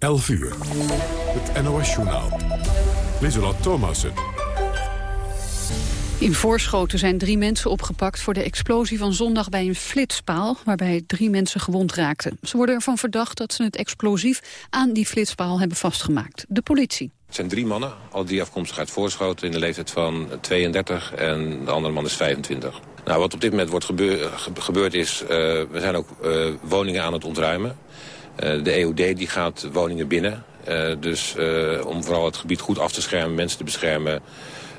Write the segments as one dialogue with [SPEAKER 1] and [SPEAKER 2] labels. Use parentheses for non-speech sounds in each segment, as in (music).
[SPEAKER 1] 11 uur. Het NOS-journaal. Lieselot Thomassen.
[SPEAKER 2] In Voorschoten zijn drie mensen opgepakt voor de explosie van zondag bij een flitspaal, waarbij drie mensen gewond raakten. Ze worden ervan verdacht dat ze het explosief aan die flitspaal hebben vastgemaakt. De politie.
[SPEAKER 3] Het zijn drie mannen, al die afkomstig uit Voorschoten in de leeftijd van 32 en de andere man is 25. Nou, wat op dit moment wordt gebeur, gebeurd is, uh, we zijn ook uh, woningen aan het ontruimen. Uh, de EOD die gaat woningen binnen. dus om vooral het gebied goed af te schermen, mensen te beschermen...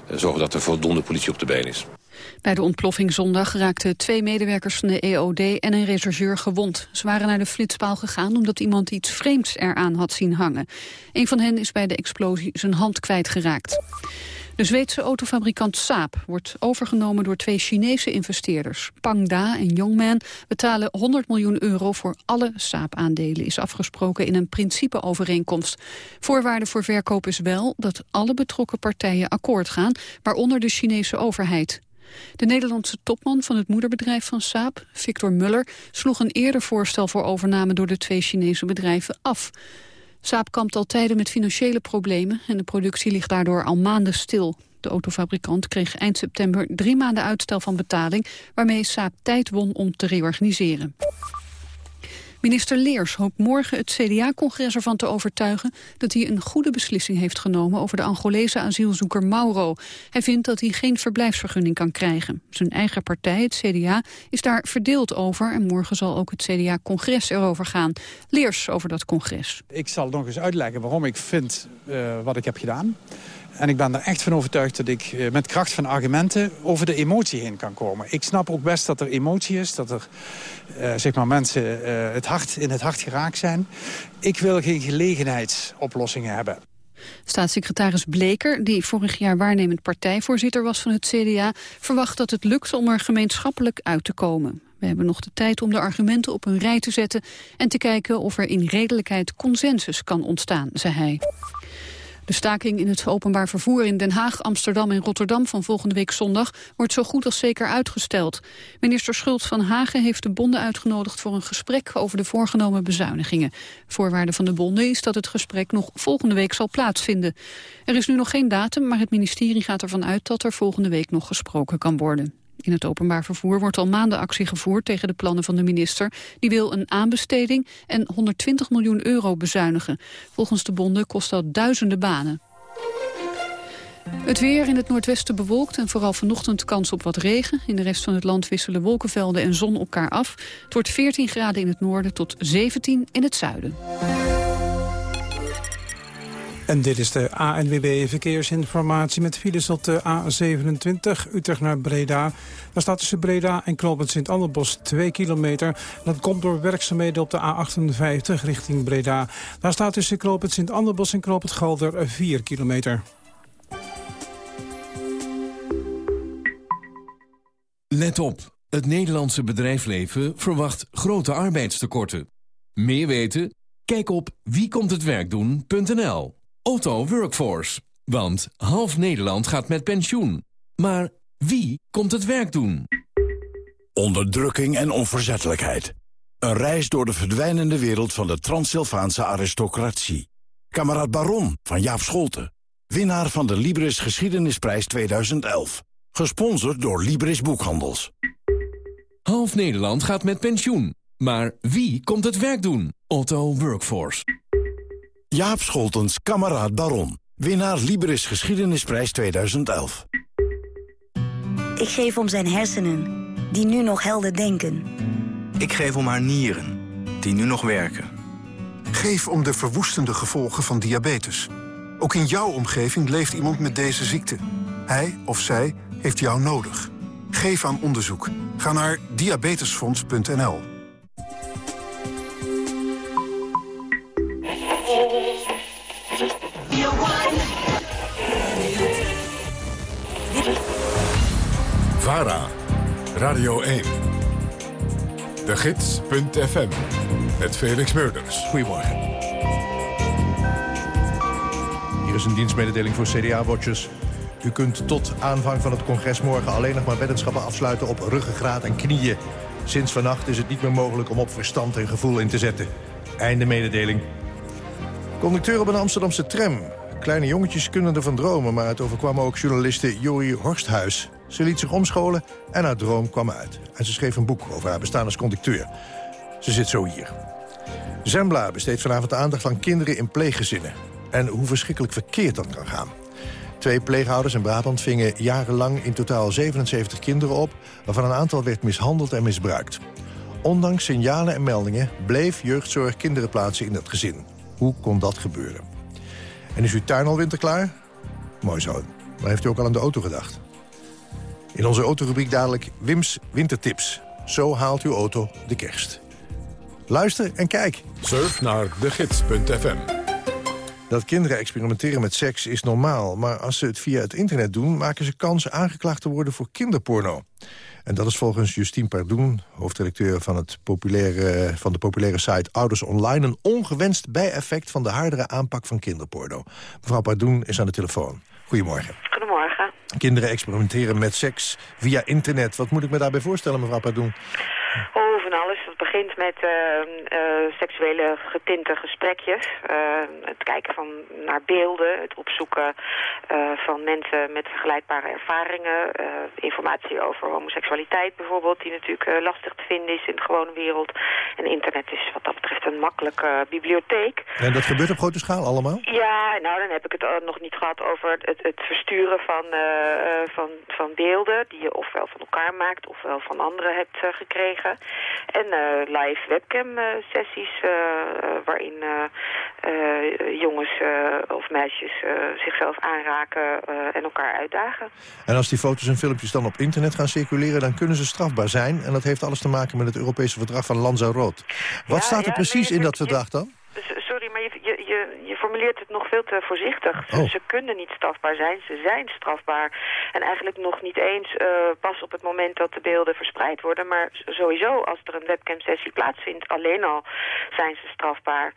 [SPEAKER 3] zorgen dat er voldoende politie op de been is.
[SPEAKER 2] Bij de ontploffing zondag raakten twee medewerkers van de EOD en een rechercheur gewond. Ze waren naar de flitspaal gegaan omdat iemand iets vreemds eraan had zien hangen. Een van hen is bij de explosie zijn hand kwijtgeraakt. De Zweedse autofabrikant Saab wordt overgenomen door twee Chinese investeerders. Pangda en Yongman betalen 100 miljoen euro voor alle Saab-aandelen, is afgesproken in een principeovereenkomst. Voorwaarde voor verkoop is wel dat alle betrokken partijen akkoord gaan, waaronder de Chinese overheid. De Nederlandse topman van het moederbedrijf van Saab, Victor Muller, sloeg een eerder voorstel voor overname door de twee Chinese bedrijven af. Saab kampt al tijden met financiële problemen en de productie ligt daardoor al maanden stil. De autofabrikant kreeg eind september drie maanden uitstel van betaling... waarmee Saab tijd won om te reorganiseren. Minister Leers hoopt morgen het CDA-congres ervan te overtuigen dat hij een goede beslissing heeft genomen over de Angolese asielzoeker Mauro. Hij vindt dat hij geen verblijfsvergunning kan krijgen. Zijn eigen partij, het CDA, is daar verdeeld over en morgen zal ook het CDA-congres erover gaan. Leers over dat congres.
[SPEAKER 4] Ik zal nog eens uitleggen waarom ik vind uh, wat ik heb gedaan. En ik ben er echt van overtuigd dat ik eh, met kracht van argumenten over de emotie heen kan komen. Ik snap ook best dat er emotie is, dat er uh, zeg maar mensen uh, het hart, in het hart geraakt zijn. Ik wil geen gelegenheidsoplossingen hebben.
[SPEAKER 2] Staatssecretaris Bleker, die vorig jaar waarnemend partijvoorzitter was van het CDA, verwacht dat het lukt om er gemeenschappelijk uit te komen. We hebben nog de tijd om de argumenten op een rij te zetten en te kijken of er in redelijkheid consensus kan ontstaan, zei hij. De staking in het openbaar vervoer in Den Haag, Amsterdam en Rotterdam van volgende week zondag wordt zo goed als zeker uitgesteld. Minister Schultz van Hagen heeft de bonden uitgenodigd voor een gesprek over de voorgenomen bezuinigingen. Voorwaarde van de bonden is dat het gesprek nog volgende week zal plaatsvinden. Er is nu nog geen datum, maar het ministerie gaat ervan uit dat er volgende week nog gesproken kan worden. In het openbaar vervoer wordt al maanden actie gevoerd tegen de plannen van de minister. Die wil een aanbesteding en 120 miljoen euro bezuinigen. Volgens de bonden kost dat duizenden banen. Het weer in het noordwesten bewolkt en vooral vanochtend kans op wat regen. In de rest van het land wisselen wolkenvelden en zon elkaar af. Het wordt 14 graden in het noorden tot 17 in het zuiden.
[SPEAKER 5] En dit is de ANWB Verkeersinformatie met files op de A27 Utrecht naar Breda. Daar staat tussen Breda en Knoopend Sint-Anderbos 2 kilometer. Dat komt door werkzaamheden op de A58 richting Breda. Daar staat tussen Knoopend Sint-Anderbos en Knoopend Galder 4 kilometer.
[SPEAKER 6] Let op, het Nederlandse bedrijfsleven verwacht grote arbeidstekorten. Meer weten? Kijk op wiekomthetwerkdoen.nl Otto Workforce. Want half Nederland gaat met pensioen. Maar wie komt het werk doen?
[SPEAKER 7] Onderdrukking en onverzettelijkheid. Een reis door de verdwijnende wereld van de Transsylvaanse aristocratie. Kamerad Baron van Jaap Scholten. Winnaar van de Libris Geschiedenisprijs 2011. Gesponsord door Libris Boekhandels.
[SPEAKER 6] Half Nederland gaat met pensioen. Maar wie komt het werk doen? Otto Workforce.
[SPEAKER 7] Jaap Scholtens, kameraad Baron. Winnaar Liberis Geschiedenisprijs 2011.
[SPEAKER 8] Ik geef om zijn hersenen, die nu nog helder denken.
[SPEAKER 9] Ik geef om haar nieren, die nu nog werken.
[SPEAKER 10] Geef om de verwoestende gevolgen van diabetes. Ook in jouw omgeving leeft iemand met deze ziekte. Hij of zij heeft jou nodig. Geef aan onderzoek. Ga naar diabetesfonds.nl.
[SPEAKER 1] VARA, Radio 1. De Gids.fm, met Felix Meurders.
[SPEAKER 11] Goedemorgen. Hier is een dienstmededeling voor CDA-watchers. U kunt tot aanvang van het congres morgen alleen nog maar weddenschappen afsluiten op ruggengraat en knieën. Sinds vannacht is het niet meer mogelijk om op verstand en gevoel in te zetten. Einde mededeling. Conducteur op een Amsterdamse tram. Kleine jongetjes kunnen ervan dromen, maar het overkwam ook journaliste Jori Horsthuis. Ze liet zich omscholen en haar droom kwam uit. En ze schreef een boek over haar bestaan als conducteur. Ze zit zo hier. Zembla besteedt vanavond aandacht aan kinderen in pleeggezinnen. En hoe verschrikkelijk verkeerd dat kan gaan. Twee pleegouders in Brabant vingen jarenlang in totaal 77 kinderen op... waarvan een aantal werd mishandeld en misbruikt. Ondanks signalen en meldingen bleef jeugdzorg kinderen plaatsen in het gezin. Hoe kon dat gebeuren? En is uw tuin al winterklaar? Mooi zo. Maar heeft u ook al aan de auto gedacht? In onze autorubriek dadelijk Wims Wintertips. Zo haalt uw auto de kerst. Luister en kijk.
[SPEAKER 1] Surf naar degids.fm.
[SPEAKER 11] Dat kinderen experimenteren met seks is normaal... maar als ze het via het internet doen... maken ze kans aangeklaagd te worden voor kinderporno. En dat is volgens Justine Pardoen, hoofdredacteur van, het populaire, van de populaire site Ouders Online... een ongewenst bijeffect van de hardere aanpak van kinderporno. Mevrouw Pardoen is aan de telefoon. Goedemorgen. Kinderen experimenteren met seks via internet. Wat moet ik me daarbij voorstellen, mevrouw Pardoen?
[SPEAKER 12] Oh, begint met uh, uh, seksuele getinte gesprekjes. Uh, het kijken van, naar beelden. Het opzoeken van mensen met vergelijkbare ervaringen. informatie over homoseksualiteit bijvoorbeeld. Die natuurlijk lastig te vinden is in de gewone wereld. En internet is wat dat betreft een makkelijke bibliotheek.
[SPEAKER 11] En dat gebeurt op grote schaal allemaal?
[SPEAKER 12] Ja, nou dan heb ik het nog niet gehad over het, het versturen van, van, van beelden. Die je ofwel van elkaar maakt ofwel van anderen hebt gekregen. En uh, live webcam uh, sessies uh, waarin jongens of meisjes zichzelf aanraken en elkaar uitdagen.
[SPEAKER 11] En als die foto's en filmpjes dan op internet gaan circuleren, dan kunnen ze strafbaar zijn. En dat heeft alles te maken met het Europese verdrag van Lanzarote. Wat
[SPEAKER 12] ja,
[SPEAKER 11] staat er
[SPEAKER 12] ja,
[SPEAKER 11] precies
[SPEAKER 12] nee,
[SPEAKER 11] in dat verdrag dan?
[SPEAKER 12] Sorry, maar je, je, formuleert het nog veel te voorzichtig. Ze,
[SPEAKER 11] Oh.
[SPEAKER 12] ze kunnen niet strafbaar zijn, ze zijn strafbaar. En eigenlijk nog niet eens uh, pas op het moment dat de beelden verspreid worden. Maar sowieso als er een webcam-sessie plaatsvindt, alleen al zijn ze strafbaar.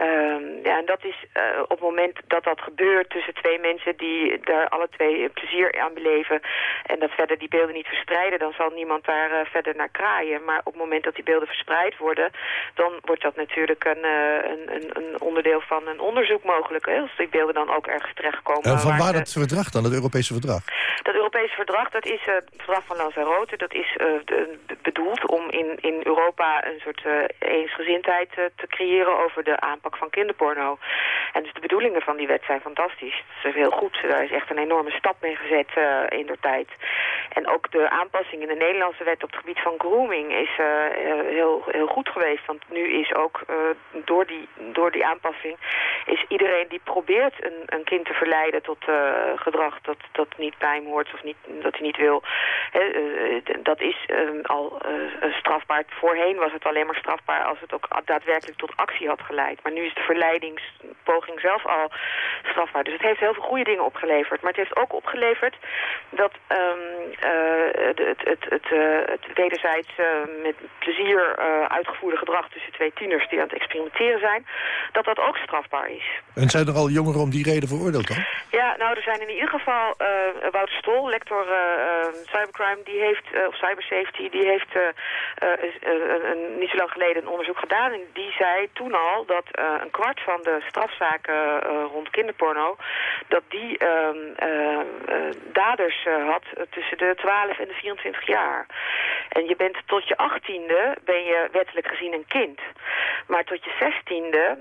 [SPEAKER 12] Um, ja, en dat is uh, op het moment dat dat gebeurt tussen twee mensen die daar alle twee plezier aan beleven. En dat verder die beelden niet verspreiden, dan zal niemand daar uh, verder naar kraaien. Maar op het moment dat die beelden verspreid worden, dan wordt dat natuurlijk een, een, een, een onderdeel van een onderzoek mogelijk. Hè? Als die beelden dan ook ergens terechtkomen.
[SPEAKER 11] En van
[SPEAKER 12] waar
[SPEAKER 11] dat verdrag dan, het Europese verdrag?
[SPEAKER 12] Dat Europese verdrag, dat is uh, het verdrag van Lanzarote. Dat is de, bedoeld om in, in Europa een soort uh, eensgezindheid te creëren over de aanpak van kinderporno. En dus de bedoelingen van die wet zijn fantastisch. Dat is heel goed. Daar is echt een enorme stap mee gezet in der tijd. En ook de aanpassing in de Nederlandse wet op het gebied van grooming is heel, heel goed geweest. Want nu is ook door, die, door die aanpassing is iedereen die probeert een, een kind te verleiden tot gedrag dat, dat niet bij hem hoort of niet, dat hij niet wil. He, uh, dat is uh, al uh, strafbaar. Voorheen was het alleen maar strafbaar als het ook daadwerkelijk tot actie had geleid. Maar nu is de verleidingspoging zelf al strafbaar. Dus het heeft heel veel goede dingen opgeleverd. Maar het heeft ook opgeleverd dat um, het, het, het, het, het wederzijds met plezier uitgevoerde gedrag tussen twee tieners die aan het experimenteren zijn, dat dat ook strafbaar is.
[SPEAKER 11] En zijn er al jongeren om die reden veroordeeld dan?
[SPEAKER 12] Ja, nou er zijn in ieder geval uh, Wouter Stol, lector uh, cybercrime, die heeft, uh, of cybersafety, die heeft een, niet zo lang geleden een onderzoek gedaan. En die zei toen al dat een kwart van de strafzaken rond kinderporno, dat die daders had tussen de 12 en de 24 jaar. En je bent tot je achttiende ben je wettelijk gezien een kind. Maar tot je zestiende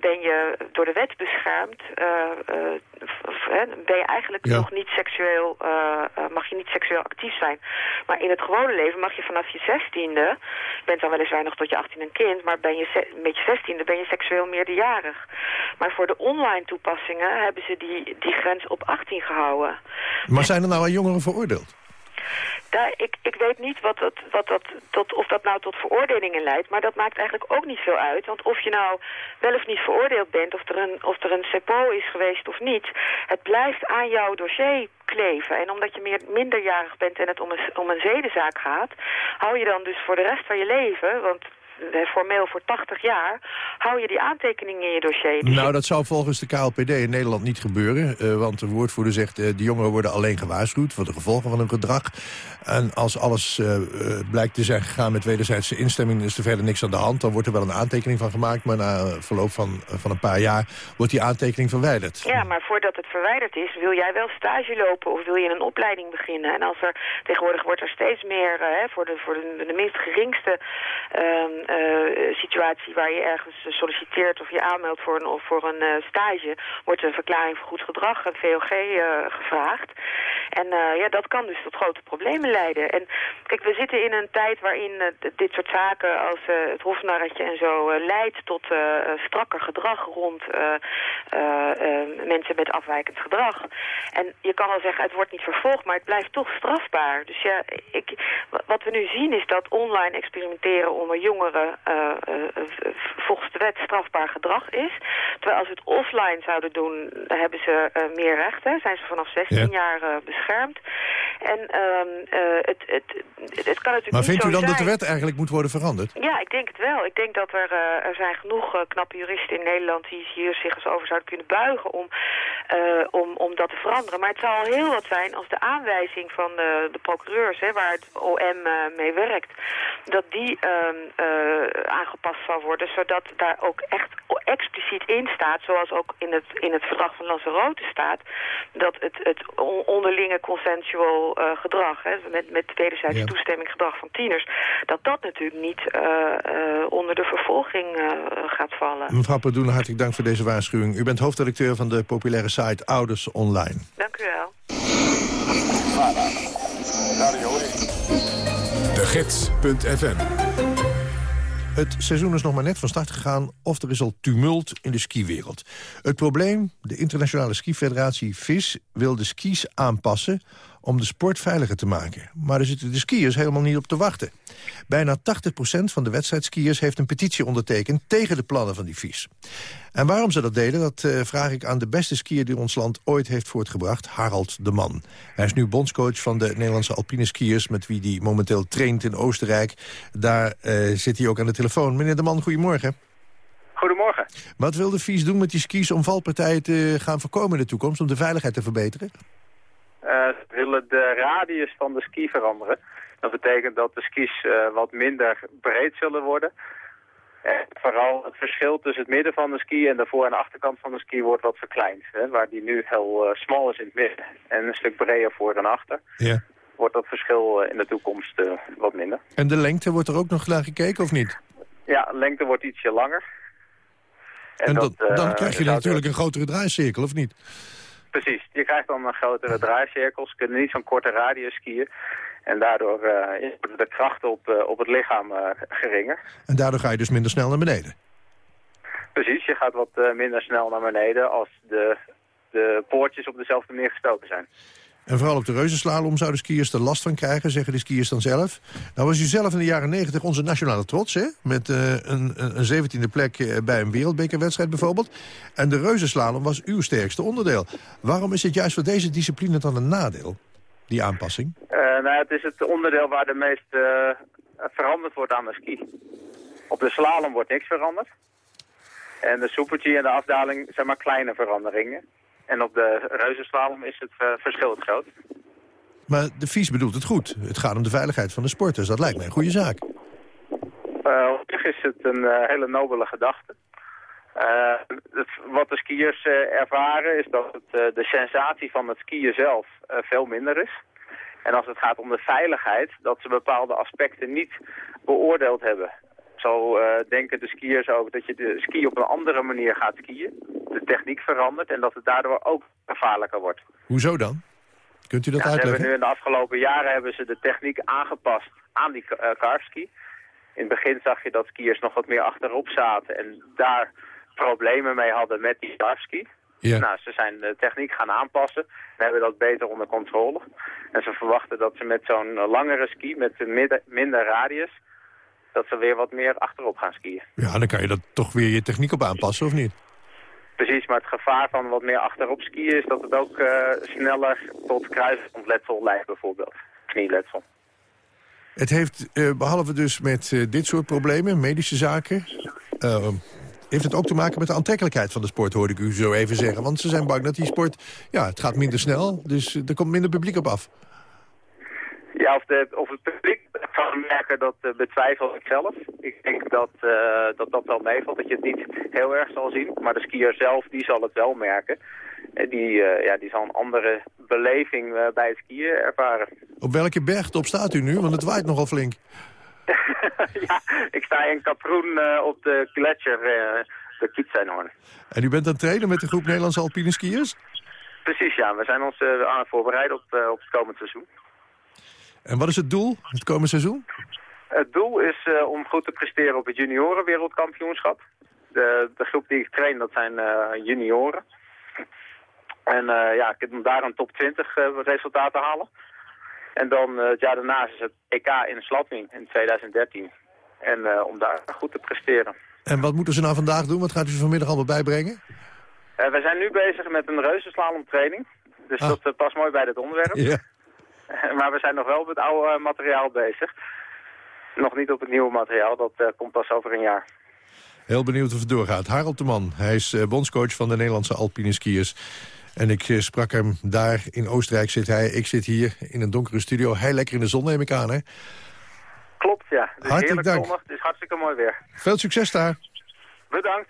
[SPEAKER 12] ben je door de wet beschermd, ben je eigenlijk ja. nog niet seksueel, uh, mag je niet seksueel actief zijn. Maar in het gewone leven mag je vanaf je zestiende, je bent dan weliswaar nog tot je 18 een kind, maar ben je met je zestiende ben je seksueel meerderjarig. Maar voor de online toepassingen hebben ze die, die grens op 18 gehouden.
[SPEAKER 11] Maar zijn er nou al jongeren veroordeeld?
[SPEAKER 12] Daar, ik, ik weet niet wat dat, wat dat, tot, of dat nou tot veroordelingen leidt, maar dat maakt eigenlijk ook niet veel uit. Want of je nou wel of niet veroordeeld bent, of er een, of er een CEPO is geweest of niet, het blijft aan jouw dossier kleven. En omdat je meer, minderjarig bent en het om een, om een zedenzaak gaat, hou je dan dus voor de rest van je leven, want formeel voor 80 jaar, hou je die aantekeningen in je dossier. Dus
[SPEAKER 11] nou, dat zou volgens de KLPD in Nederland niet gebeuren. Uh, want de woordvoerder zegt, uh, de jongeren worden alleen gewaarschuwd... voor de gevolgen van hun gedrag. En als alles uh, blijkt te zijn gegaan met wederzijdse instemming... is er verder niks aan de hand. Dan wordt er wel een aantekening van gemaakt... maar na verloop van, van een paar jaar wordt die aantekening verwijderd.
[SPEAKER 12] Ja, maar voordat het verwijderd is, wil jij wel stage lopen... of wil je een opleiding beginnen. En als er tegenwoordig wordt er steeds meer... voor, de, voor de, de minst geringste ehm, situatie... waar je ergens solliciteert of je aanmeldt voor een, of voor een stage... wordt een verklaring voor goed gedrag, een VOG, gevraagd. En ja, dat kan dus tot grote problemen leiden. En kijk, we zitten in een tijd waarin dit soort zaken als het hofnarretje en zo leidt tot strakker gedrag rond mensen met afwijkend gedrag. En je kan wel zeggen, het wordt niet vervolgd, maar het blijft toch strafbaar. Dus ja, ik, wat we nu zien is dat online experimenteren onder jongeren volgens de wet strafbaar gedrag is. Terwijl als we het offline zouden doen, hebben ze meer rechten. Zijn ze vanaf 16 jaar beschermd. En um, uh, het, het, het, kan natuurlijk
[SPEAKER 11] Maar vindt
[SPEAKER 12] u
[SPEAKER 11] dan
[SPEAKER 12] zijn.
[SPEAKER 11] dat de wet eigenlijk moet worden veranderd?
[SPEAKER 12] Ja, ik denk het wel. Ik denk dat er, er zijn genoeg knappe juristen in Nederland... die hier zich eens over zouden kunnen buigen om, om, om dat te veranderen. Maar het zou al heel wat zijn als de aanwijzing van de, de procureurs... Hè, waar het OM mee werkt, dat die ehm, aangepast zal worden... zodat daar ook echt expliciet in staat... zoals ook in het, in het verdrag van Lanzarote staat... dat het, het onderlinge consensual gedrag... Hè, met, met wederzijdse ja. toestemming gedrag van tieners... dat dat natuurlijk niet uh, uh, onder de vervolging uh, gaat vallen.
[SPEAKER 11] Mevrouw Padoen, hartelijk dank voor deze waarschuwing. U bent hoofdredacteur van de populaire site Ouders Online.
[SPEAKER 12] Dank u wel.
[SPEAKER 1] De Gids.fm
[SPEAKER 11] het seizoen is nog maar net van start gegaan of er is al tumult in de skiwereld. Het probleem, de internationale skifederatie FIS wil de skis aanpassen om de sport veiliger te maken. Maar daar zitten de skiers helemaal niet op te wachten. Bijna 80% van de wedstrijdskiers heeft een petitie ondertekend... tegen de plannen van die FIS. En waarom ze dat deden, dat uh, vraag ik aan de beste skier... die ons land ooit heeft voortgebracht, Harald de Man. Hij is nu bondscoach van de Nederlandse alpine skiers... met wie hij momenteel traint in Oostenrijk. Daar uh, zit hij ook aan de telefoon. Meneer de Man, goedemorgen.
[SPEAKER 13] Goedemorgen.
[SPEAKER 11] Wat wil de FIS doen met die skis om valpartijen te gaan voorkomen in de toekomst... om de veiligheid te verbeteren?
[SPEAKER 13] Ze willen de radius van de ski veranderen. Dat betekent dat de skis uh, wat minder breed zullen worden. En vooral het verschil tussen het midden van de ski en de voor- en achterkant van de ski wordt wat verkleind. Hè, waar die nu heel uh, smal is in het midden en een stuk breder voor en achter.
[SPEAKER 11] Ja.
[SPEAKER 13] Wordt dat verschil in de toekomst wat minder.
[SPEAKER 11] En de lengte, wordt er ook nog naar gekeken of niet?
[SPEAKER 13] Ja, de lengte wordt ietsje langer.
[SPEAKER 11] En, en dat, dat, dan krijg je natuurlijk een grotere draaicirkel, of niet?
[SPEAKER 13] Precies, je krijgt dan een grotere draaicirkels, kunnen niet zo'n korte radius skiën. En daardoor uh, worden de krachten op, uh, op het lichaam uh, geringer.
[SPEAKER 11] En daardoor ga je dus minder snel naar beneden?
[SPEAKER 13] Precies, je gaat wat minder snel naar beneden als de, de poortjes op dezelfde manier gestoken zijn.
[SPEAKER 11] En vooral op de reuzenslalom zouden skiers er last van krijgen, zeggen de skiers dan zelf. Nou was u zelf in de jaren 90 onze nationale trots, hè? Met uh, een, een zeventiende plek bij een wereldbekerwedstrijd bijvoorbeeld. En de reuzenslalom was uw sterkste onderdeel. Waarom is het juist voor deze discipline dan een nadeel, die aanpassing?
[SPEAKER 13] Uh, nou, het is het onderdeel waar de meest veranderd wordt aan de ski. Op de slalom wordt niks veranderd. En de super-G en de afdaling zijn maar kleine veranderingen. En op de reuzenslalom is het uh, verschil het groot.
[SPEAKER 11] Maar de vies bedoelt het goed. Het gaat om de veiligheid van de sporters. Dat lijkt mij een goede zaak.
[SPEAKER 13] Uh, op zich is het een uh, hele nobele gedachte. Het, wat de skiers ervaren is dat het, de sensatie van het skiën zelf veel minder is. En als het gaat om de veiligheid, dat ze bepaalde aspecten niet beoordeeld hebben. Zo uh, denken de skiers ook dat je de ski op een andere manier gaat skiën. De techniek verandert en dat het daardoor ook gevaarlijker wordt.
[SPEAKER 11] Hoezo dan? Kunt u dat
[SPEAKER 13] ja,
[SPEAKER 11] uitleggen?
[SPEAKER 13] Hebben nu in de afgelopen jaren hebben ze de techniek aangepast aan die uh, carveski. In het begin zag je dat skiers nog wat meer achterop zaten en daar problemen mee hadden met die carveski.
[SPEAKER 11] Ja.
[SPEAKER 13] Nou, ze zijn de techniek gaan aanpassen en hebben dat beter onder controle. En ze verwachten dat ze met zo'n langere ski, met minder radius, dat ze weer wat meer achterop gaan skiën.
[SPEAKER 11] Ja, dan kan je dat toch weer je techniek op aanpassen, of niet?
[SPEAKER 13] Precies, maar het gevaar van wat meer achterop skiën is dat het ook uh, sneller tot kruisontletsel leidt bijvoorbeeld. Knieletsel.
[SPEAKER 11] Het heeft, eh, behalve dus met eh, dit soort problemen, medische zaken... eh, heeft het ook te maken met de aantrekkelijkheid van de sport, hoorde ik u zo even zeggen. Want ze zijn bang dat die sport, ja, het gaat minder snel, dus eh, er komt minder publiek op af.
[SPEAKER 13] Ja, of, de, of het publiek kan merken, dat eh, betwijfel ik zelf. Ik denk dat, eh, dat dat wel meevalt, dat je het niet heel erg zal zien. Maar de skier zelf, die zal het wel merken. En die, eh, ja, die zal een andere beleving eh, bij het skiën ervaren.
[SPEAKER 11] Op welke bergtop staat u nu? Want het waait nogal flink. (laughs)
[SPEAKER 13] ja, ik sta in Kaproen eh, op de gletsjer, eh de Kietsenhoorn.
[SPEAKER 11] En u bent aan het trainen met de groep Nederlandse alpine skiers?
[SPEAKER 13] Precies, ja. We zijn ons eh, aan het voorbereiden op, eh, op het komend seizoen.
[SPEAKER 11] En wat is het doel, het komende seizoen?
[SPEAKER 13] Het doel is eh, om goed te presteren op het juniorenwereldkampioenschap. De, de groep die ik train, dat zijn eh, junioren. En eh, ja, ik heb daar een top 20 eh, resultaten halen. En dan het jaar daarna is het EK in Slapping in 2013. En om daar goed te presteren.
[SPEAKER 11] En wat moeten ze nou vandaag doen? Wat gaat u ze vanmiddag allemaal bijbrengen?
[SPEAKER 13] We zijn nu bezig met een reuzenslalomtraining. Dus
[SPEAKER 11] Ah.
[SPEAKER 13] dat past mooi bij dit onderwerp.
[SPEAKER 11] Ja. (laughs)
[SPEAKER 13] maar we zijn nog wel met het oude eh, materiaal bezig. Nog niet op het nieuwe materiaal, dat eh, komt pas over een jaar.
[SPEAKER 11] Heel benieuwd of het doorgaat. Harald de Man, hij is eh, bondscoach van de Nederlandse alpine skiers. En ik sprak hem daar, in Oostenrijk zit hij. Ik zit hier in een donkere studio. Hij lekker in de zon, neem ik aan, hè?
[SPEAKER 13] Klopt, ja. Het is
[SPEAKER 11] Hartelijk
[SPEAKER 13] heerlijk
[SPEAKER 11] dank.
[SPEAKER 13] zonnig, het is hartstikke mooi weer.
[SPEAKER 11] Veel succes daar.
[SPEAKER 13] Bedankt.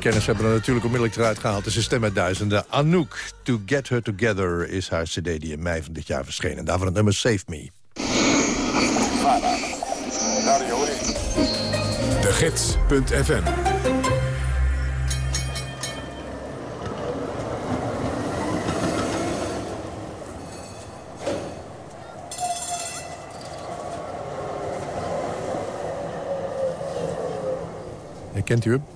[SPEAKER 11] Kennis hebben we natuurlijk onmiddellijk eruit gehaald. Het is een stem uit duizenden. Anouk, To Get Her Together is haar cd die in mei van dit jaar verscheen. En daarvan het nummer Save Me.
[SPEAKER 1] De Gids.fm
[SPEAKER 11] Kent u hem?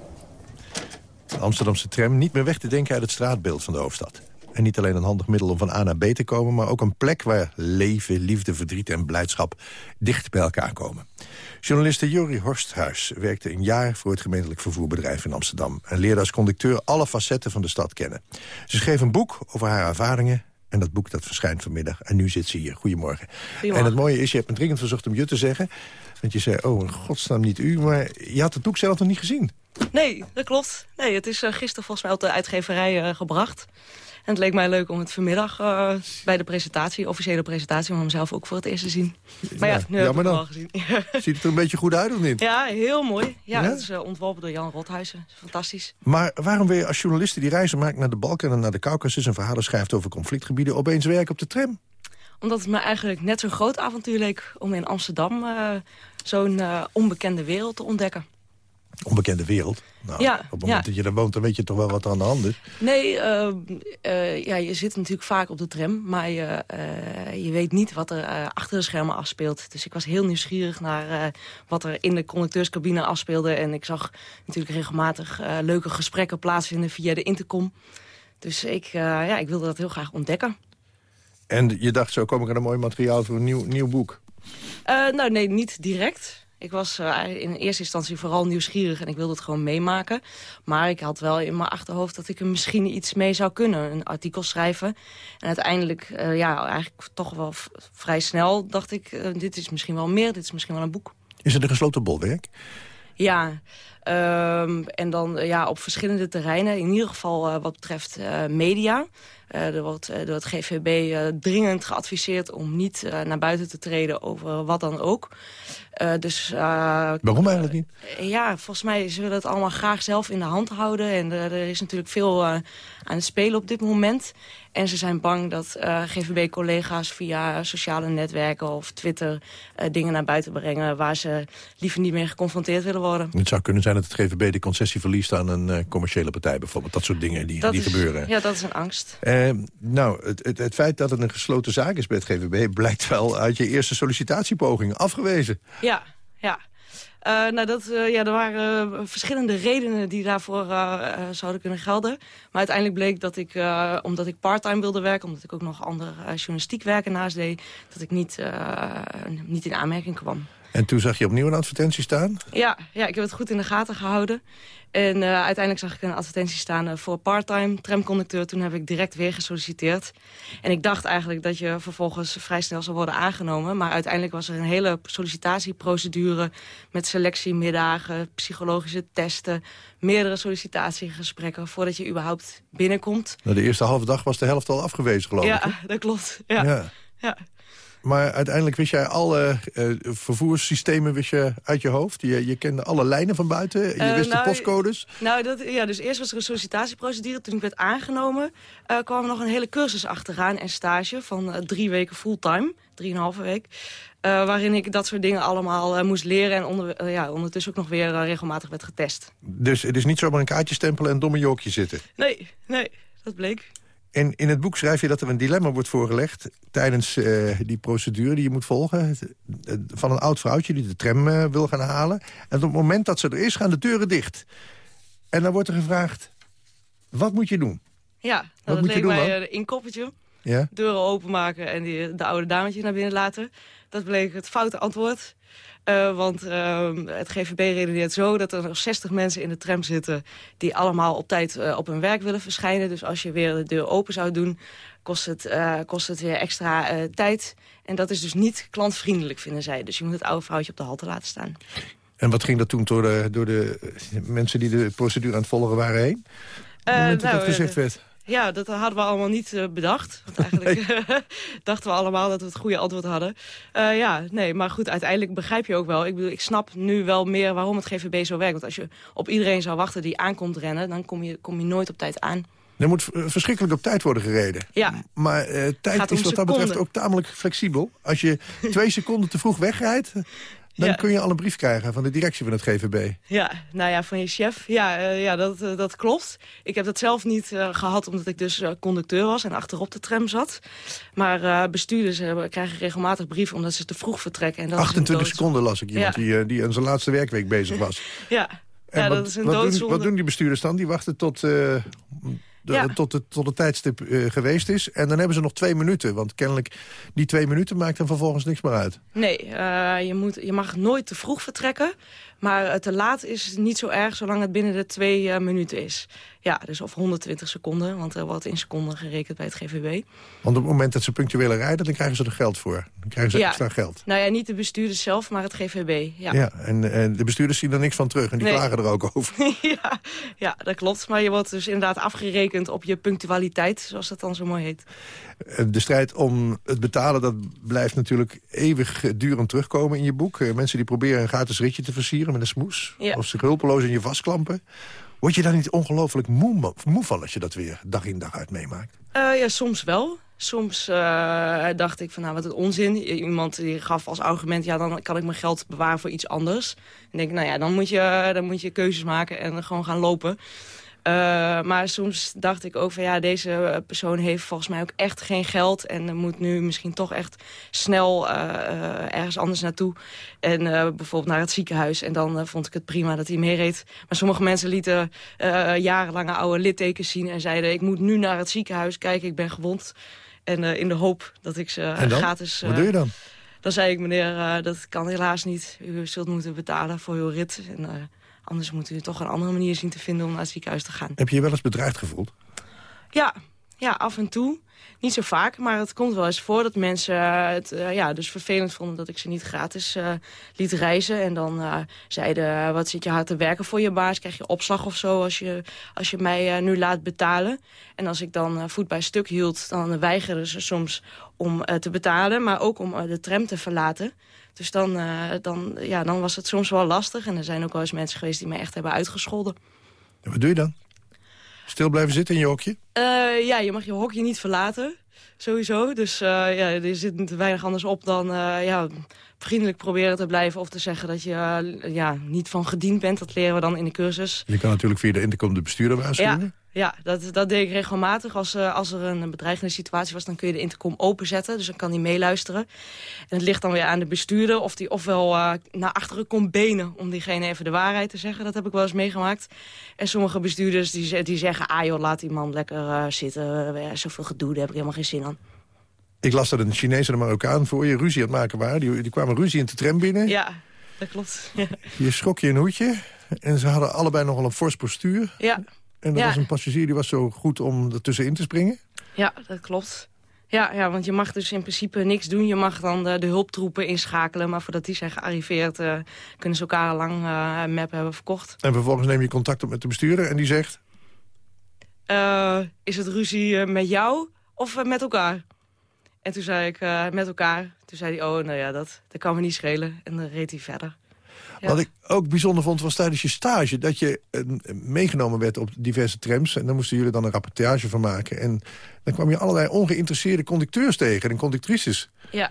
[SPEAKER 11] Amsterdamse tram niet meer weg te denken uit het straatbeeld van de hoofdstad. En niet alleen een handig middel om van A naar B te komen... maar ook een plek waar leven, liefde, verdriet en blijdschap dicht bij elkaar komen. Journaliste Jori Horsthuis werkte een jaar voor het gemeentelijk vervoerbedrijf in Amsterdam... en leerde als conducteur alle facetten van de stad kennen. Ze schreef een boek over haar ervaringen en dat boek dat verschijnt vanmiddag. En nu zit ze hier. Goedemorgen.
[SPEAKER 14] Goedemorgen.
[SPEAKER 11] En het mooie is, je hebt me dringend verzocht om je te zeggen. Want je zei, oh, in godsnaam niet u. Maar je had het boek zelf nog niet gezien.
[SPEAKER 14] Nee, dat klopt. Nee, het is uh, gisteren volgens mij op de uitgeverij uh, gebracht. En het leek mij leuk om het vanmiddag uh, bij de presentatie, officiële presentatie... om hem zelf ook voor het eerst te zien. Maar ja, ja nu heb ik hem al gezien. (laughs)
[SPEAKER 11] Ziet het er een beetje goed uit of niet?
[SPEAKER 14] Ja, heel mooi. Ja, ja? het is ontworpen door Jan Rothuizen. Fantastisch.
[SPEAKER 11] Maar waarom wil je als journaliste die reizen maakt naar de Balkan en naar de Caucasus... en verhalen schrijft over conflictgebieden, opeens werken op de tram?
[SPEAKER 14] Omdat het me eigenlijk net zo'n groot avontuur leek... om in Amsterdam zo'n onbekende wereld te ontdekken
[SPEAKER 11] onbekende wereld. Nou,
[SPEAKER 14] ja,
[SPEAKER 11] op het moment
[SPEAKER 14] ja.
[SPEAKER 11] dat je daar woont, dan weet je toch wel wat er aan de hand is.
[SPEAKER 14] Nee, uh, uh, ja, je zit natuurlijk vaak op de tram, maar je, uh, je weet niet wat er achter de schermen afspeelt. Dus ik was heel nieuwsgierig naar wat er in de conducteurscabine afspeelde. En ik zag natuurlijk regelmatig leuke gesprekken plaatsvinden via de intercom. Dus ik, ja, ik wilde dat heel graag ontdekken.
[SPEAKER 11] En je dacht, zo kom ik aan een mooi materiaal voor een nieuw, nieuw boek?
[SPEAKER 14] nou, nee, niet direct. Ik was uh, in eerste instantie vooral nieuwsgierig en ik wilde het gewoon meemaken. Maar ik had wel in mijn achterhoofd dat ik er misschien iets mee zou kunnen. Een artikel schrijven. En uiteindelijk, uh, ja, eigenlijk toch wel vrij snel dacht ik... Uh, dit is misschien wel meer, dit is misschien wel een boek.
[SPEAKER 11] Is het een gesloten bolwerk?
[SPEAKER 14] Ja, um, en dan ja, op verschillende terreinen. In ieder geval wat betreft media... Uh, er wordt door het GVB dringend geadviseerd om niet naar buiten te treden over wat dan ook. Dus,
[SPEAKER 11] Waarom eigenlijk niet?
[SPEAKER 14] ja, volgens mij zullen we het allemaal graag zelf in de hand houden. En er is natuurlijk veel aan het spelen op dit moment. En ze zijn bang dat GVB-collega's via sociale netwerken of Twitter dingen naar buiten brengen waar ze liever niet meer geconfronteerd willen worden.
[SPEAKER 11] Het zou kunnen zijn dat het GVB de concessie verliest aan een commerciële partij bijvoorbeeld. Dat soort dingen die,
[SPEAKER 14] dat
[SPEAKER 11] die
[SPEAKER 14] is,
[SPEAKER 11] gebeuren.
[SPEAKER 14] Ja, dat is een angst.
[SPEAKER 11] Nou, het, het, het, feit dat het een gesloten zaak is bij het GVB... blijkt wel uit je eerste sollicitatiepoging afgewezen.
[SPEAKER 14] Ja, ja. Uh, nou, dat, uh, ja, er waren uh, verschillende redenen die daarvoor zouden kunnen gelden. Maar uiteindelijk bleek dat ik, omdat ik parttime wilde werken... omdat ik ook nog ander journalistiek werken naast deed... dat ik niet, niet in aanmerking kwam.
[SPEAKER 11] En toen zag je opnieuw een advertentie staan?
[SPEAKER 14] Ja, ja ik heb het goed in de gaten gehouden. En uh, uiteindelijk zag ik een advertentie staan uh, voor parttime tramconducteur. Toen heb ik direct weer gesolliciteerd. En ik dacht eigenlijk dat je vervolgens vrij snel zou worden aangenomen. Maar uiteindelijk was er een hele sollicitatieprocedure... met selectiemiddagen, psychologische testen... meerdere sollicitatiegesprekken voordat je überhaupt binnenkomt.
[SPEAKER 11] Nou, de eerste halve dag was de helft al afgewezen, geloof
[SPEAKER 14] ja,
[SPEAKER 11] ik.
[SPEAKER 14] Ja, (laughs) dat klopt. Ja.
[SPEAKER 11] ja.
[SPEAKER 14] ja.
[SPEAKER 11] Maar uiteindelijk wist jij alle uh, vervoerssystemen wist je uit je hoofd. Je, je kende alle lijnen van buiten. Je uh, wist nou, de postcodes.
[SPEAKER 14] Nou, dat, ja, dus eerst was er een sollicitatieprocedure. Toen ik werd aangenomen uh, kwam er nog een hele cursus achteraan en stage van drie weken fulltime. Drieënhalve week. waarin ik dat soort dingen allemaal moest leren. En onder, ja, ondertussen ook nog weer regelmatig werd getest.
[SPEAKER 11] Dus het is niet zomaar een kaartje stempelen en domme jokje zitten?
[SPEAKER 14] Nee, nee, dat bleek.
[SPEAKER 11] En in het boek schrijf je dat er een dilemma wordt voorgelegd... tijdens uh, die procedure die je moet volgen... van een oud vrouwtje die de tram uh, wil gaan halen. En op het moment dat ze er is, gaan de deuren dicht. En dan wordt er gevraagd, wat moet je doen?
[SPEAKER 14] Ja, dat leek mij een inkoppertje.
[SPEAKER 11] Ja?
[SPEAKER 14] Deuren openmaken en die, de oude dametje naar binnen laten. Dat bleek het foute antwoord. Uh, want uh, het GVB redeneert zo dat er nog 60 mensen in de tram zitten... die allemaal op tijd uh, op hun werk willen verschijnen. Dus als je weer de deur open zou doen, kost het, kost het weer extra tijd. En dat is dus niet klantvriendelijk, vinden zij. Dus je moet het oude vrouwtje op de halte laten staan.
[SPEAKER 11] En wat ging dat toen door de, door de mensen die de procedure aan het volgen waren heen? Op het moment dat
[SPEAKER 14] nou,
[SPEAKER 11] dat gezegd werd?
[SPEAKER 14] Ja, dat hadden we allemaal niet uh, bedacht. Want eigenlijk (laughs) (laughs) dachten we allemaal dat we het goede antwoord hadden. Uh, ja, nee, maar goed, uiteindelijk begrijp je ook wel. Ik bedoel, ik snap nu wel meer waarom het GVB zo werkt. Want als je op iedereen zou wachten die aankomt rennen... dan kom je, kom je nooit op tijd aan.
[SPEAKER 11] Er moet verschrikkelijk op tijd worden gereden.
[SPEAKER 14] Ja.
[SPEAKER 11] Maar uh, tijd is wat dat betreft ook tamelijk flexibel. Als je (laughs) twee seconden te vroeg wegrijdt... Dan kun je al een brief krijgen van de directie van het GVB.
[SPEAKER 14] Ja, nou ja, van je chef. Ja, uh, ja dat, uh, dat klopt. Ik heb dat zelf niet uh, gehad omdat ik dus conducteur was en achterop de tram zat. Maar bestuurders krijgen regelmatig brieven omdat ze te vroeg vertrekken. En dat
[SPEAKER 11] 28 seconden las ik iemand ja. die, die aan zijn laatste werkweek bezig was. (laughs)
[SPEAKER 14] ja. En ja,
[SPEAKER 11] wat,
[SPEAKER 14] dat is een
[SPEAKER 11] wat doen, wat doen die bestuurders dan? Die wachten tot de, ja. tot, het, tot het tijdstip uh, geweest is. En dan hebben ze nog twee minuten. Want kennelijk, die twee minuten maakt dan vervolgens niks meer uit.
[SPEAKER 14] Nee, uh, je, moet, je mag nooit te vroeg vertrekken. Maar te laat is niet zo erg zolang het binnen de twee uh, minuten is. Ja, dus of 120 seconden, want er wordt in seconden gerekend bij het GVB.
[SPEAKER 11] Want op het moment dat ze punctueel rijden, dan krijgen ze er geld voor. Dan krijgen ze
[SPEAKER 14] ja.
[SPEAKER 11] extra geld.
[SPEAKER 14] Nou ja, niet de bestuurders zelf, maar het GVB. Ja,
[SPEAKER 11] ja en, en de bestuurders zien er niks van terug en die
[SPEAKER 14] nee.
[SPEAKER 11] klagen er ook over. (laughs)
[SPEAKER 14] ja, ja, dat klopt. Maar je wordt dus inderdaad afgerekend op je punctualiteit, zoals dat dan zo mooi heet.
[SPEAKER 11] De strijd om het betalen, dat blijft natuurlijk eeuwig durend terugkomen in je boek. Mensen die proberen een gratis ritje te versieren met een smoes.
[SPEAKER 14] Ja.
[SPEAKER 11] Of zich hulpeloos in je vastklampen. Word je daar niet ongelooflijk moe, moe van als je dat weer dag in dag uit meemaakt?
[SPEAKER 14] Uh, ja, soms wel. Soms uh, dacht ik van, nou, wat een onzin. Iemand die gaf als argument, ja, dan kan ik mijn geld bewaren voor iets anders. En denk ik, nou ja, dan moet je, dan moet je keuzes maken en gewoon gaan lopen. Uh, maar soms dacht ik ook van ja, deze persoon heeft volgens mij ook echt geen geld. En moet nu misschien toch echt snel uh, uh, ergens anders naartoe. En bijvoorbeeld naar het ziekenhuis. En dan vond ik het prima dat hij meereed. Maar sommige mensen lieten jarenlange oude littekens zien. En zeiden ik moet nu naar het ziekenhuis. Kijk, ik ben gewond. En in de hoop dat ik ze gratis...
[SPEAKER 11] Wat doe je dan?
[SPEAKER 14] Dan zei ik meneer, dat kan helaas niet. U zult moeten betalen voor uw rit. En, Anders moet u toch een andere manier zien te vinden om naar het ziekenhuis te gaan.
[SPEAKER 11] Heb je je wel eens bedreigd gevoeld?
[SPEAKER 14] Ja, ja af en toe. Niet zo vaak, maar het komt wel eens voor dat mensen het uh, ja, dus vervelend vonden dat ik ze niet gratis uh, liet reizen. En dan uh, zeiden, wat zit je hard te werken voor je baas? Krijg je opslag of zo als je, als je mij nu laat betalen? En als ik dan voet bij stuk hield, dan weigerden ze soms om te betalen. Maar ook om de tram te verlaten. Dus dan, uh, dan, ja, dan was het soms wel lastig. En er zijn ook wel eens mensen geweest die mij echt hebben uitgescholden.
[SPEAKER 11] En wat doe je dan? Stil blijven zitten in je hokje?
[SPEAKER 14] Uh, ja, je mag je hokje niet verlaten. Sowieso. Dus uh, ja, er zit te weinig anders op dan ja, vriendelijk proberen te blijven... of te zeggen dat je ja, niet van gediend bent. Dat leren we dan in de cursus.
[SPEAKER 11] Je kan natuurlijk via de intercom de bestuurder waarschuwen.
[SPEAKER 14] Ja. Ja, dat, dat deed ik regelmatig. Als, uh, als er een bedreigende situatie was, dan kun je de intercom openzetten. Dus dan kan hij meeluisteren. En het ligt dan weer aan de bestuurder of die ofwel uh, naar achteren komt benen... om diegene even de waarheid te zeggen. Dat heb ik wel eens meegemaakt. En sommige bestuurders die, die zeggen... ah joh, laat die man lekker uh, zitten. zoveel gedoe, daar heb ik helemaal geen zin aan.
[SPEAKER 11] Ik las dat een Chinees en een Marokkaan voor je ruzie aan het maken waren. Die, die kwamen ruzie in de tram binnen.
[SPEAKER 14] Ja, dat klopt. (laughs)
[SPEAKER 11] je schrok je een hoedje. En ze hadden allebei nogal een fors postuur.
[SPEAKER 14] Ja.
[SPEAKER 11] En er ja. was een passagier die was zo goed om er tussenin te springen?
[SPEAKER 14] Ja, dat klopt. Ja, ja, want je mag dus in principe niks doen. Je mag dan de, de hulptroepen inschakelen. Maar voordat die zijn gearriveerd, uh, kunnen ze elkaar al lang uh, een map hebben verkocht.
[SPEAKER 11] En vervolgens neem je contact op met de bestuurder en die zegt...
[SPEAKER 14] Uh, is het ruzie met jou of met elkaar? En toen zei ik met elkaar. Toen zei hij, oh, nou ja, dat, dat kan me niet schelen. En dan reed hij verder.
[SPEAKER 11] Ja. Wat ik ook bijzonder vond was tijdens je stage... dat je uh, meegenomen werd op diverse trams. En daar moesten jullie dan een rapportage van maken. En dan kwam je allerlei ongeïnteresseerde conducteurs tegen en conductrices.
[SPEAKER 14] Ja.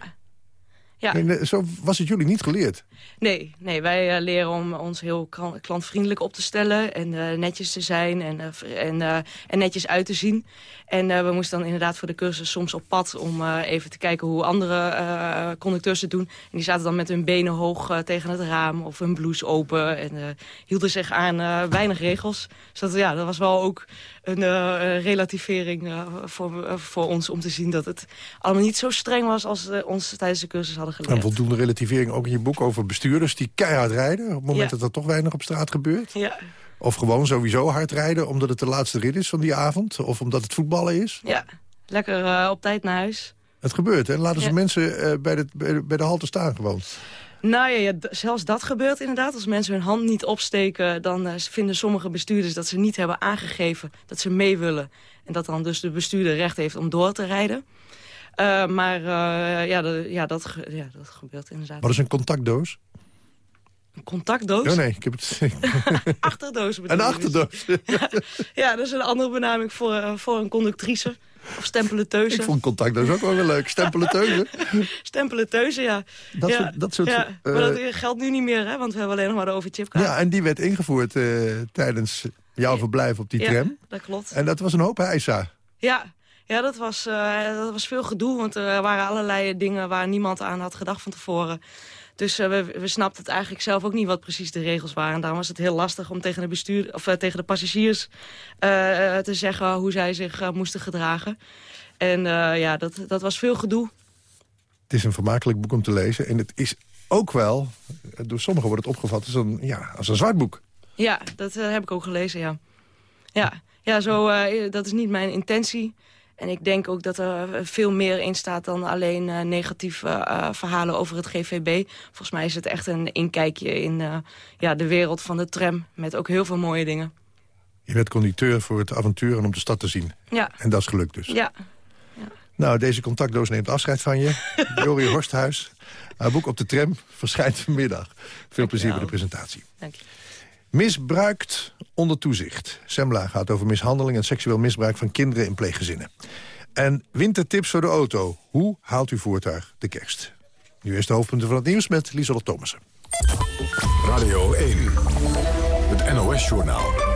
[SPEAKER 14] Ja.
[SPEAKER 11] En, zo was het jullie niet geleerd?
[SPEAKER 14] Nee, nee wij uh, leren om ons heel klantvriendelijk op te stellen... en uh, netjes te zijn en, uh, en, en netjes uit te zien. En we moesten dan inderdaad voor de cursus soms op pad... om even te kijken hoe andere conducteurs het doen. En die zaten dan met hun benen hoog tegen het raam... of hun blouse open en hielden zich aan weinig regels. Dus dat, ja, dat was wel ook een relativering voor, voor ons... om te zien dat het allemaal niet zo streng was... als ons tijdens de cursus hadden geleerd.
[SPEAKER 11] En voldoende relativering ook in je boek over bestuurders die keihard rijden... op het moment
[SPEAKER 14] Ja.
[SPEAKER 11] dat er toch weinig op straat gebeurt?
[SPEAKER 14] Ja,
[SPEAKER 11] Of gewoon sowieso hard rijden omdat het de laatste rit is van die avond? Of omdat het voetballen is?
[SPEAKER 14] ja. lekker eh, op tijd naar huis.
[SPEAKER 11] Het gebeurt, hè? Laten ze
[SPEAKER 14] Ja.
[SPEAKER 11] mensen eh, bij, de, bij, de, bij de halte staan gewoon.
[SPEAKER 14] Nou ja, ja, zelfs dat gebeurt inderdaad. Als mensen hun hand niet opsteken... dan uh, vinden sommige bestuurders dat ze niet hebben aangegeven... dat ze mee willen. En dat dan dus de bestuurder recht heeft om door te rijden. Uh, maar uh, ja, de, ja, dat, ja, dat gebeurt inderdaad.
[SPEAKER 11] Wat is een contactdoos?
[SPEAKER 14] Een contactdoos?
[SPEAKER 11] Oh nee, ik heb het... (laughs)
[SPEAKER 14] achterdoos
[SPEAKER 11] Een achterdoos?
[SPEAKER 14] ja, (laughs) ja, dat is een andere benaming voor, voor een conductrice. Of stempeleteuze.
[SPEAKER 11] Ik vond contactdoos ook wel weer leuk. Stempeleteuze? (laughs)
[SPEAKER 14] Stempeleteuze, ja.
[SPEAKER 11] Dat
[SPEAKER 14] ja,
[SPEAKER 11] soort... Dat soort
[SPEAKER 14] ja, maar dat geldt nu niet meer, hè, want we hebben alleen nog maar de overchipkaart.
[SPEAKER 11] Ja, en die werd ingevoerd tijdens jouw verblijf op die
[SPEAKER 14] ja,
[SPEAKER 11] tram.
[SPEAKER 14] dat klopt.
[SPEAKER 11] En dat was een hoop heisa.
[SPEAKER 14] Ja, ja dat, was, uh, dat was veel gedoe, want er waren allerlei dingen waar niemand aan had gedacht van tevoren. Dus uh, we, we snapten het eigenlijk zelf ook niet wat precies de regels waren. En daarom was het heel lastig om tegen de, bestuur, of, uh, tegen de passagiers te zeggen hoe zij zich moesten gedragen. En ja, dat, dat was veel gedoe.
[SPEAKER 11] Het is een vermakelijk boek om te lezen. En het is ook wel, door sommigen wordt het opgevat als een, ja, als een zwart boek.
[SPEAKER 14] Ja, dat heb ik ook gelezen, ja. Ja, ja zo, dat is niet mijn intentie. En ik denk ook dat er veel meer in staat dan alleen uh, negatieve uh, verhalen over het GVB. Volgens mij is het echt een inkijkje in uh, ja, de wereld van de tram. Met ook heel veel mooie dingen.
[SPEAKER 11] Je bent conducteur voor het avontuur en om de stad te zien.
[SPEAKER 14] Ja.
[SPEAKER 11] En dat is gelukt dus.
[SPEAKER 14] Ja.
[SPEAKER 11] ja. Nou, deze contactdoos neemt afscheid van je. (laughs) Jorie Horsthuis. Haar boek op de tram verschijnt vanmiddag. Veel plezier bij de presentatie.
[SPEAKER 14] Dank je.
[SPEAKER 11] Misbruikt onder toezicht. Semla gaat over mishandeling en seksueel misbruik van kinderen in pleeggezinnen. En wintertips voor de auto. Hoe haalt uw voertuig de kerst? Nu is de hoofdpunten van het nieuws met Lieselot Thomassen.
[SPEAKER 1] Radio 1, het NOS-journaal.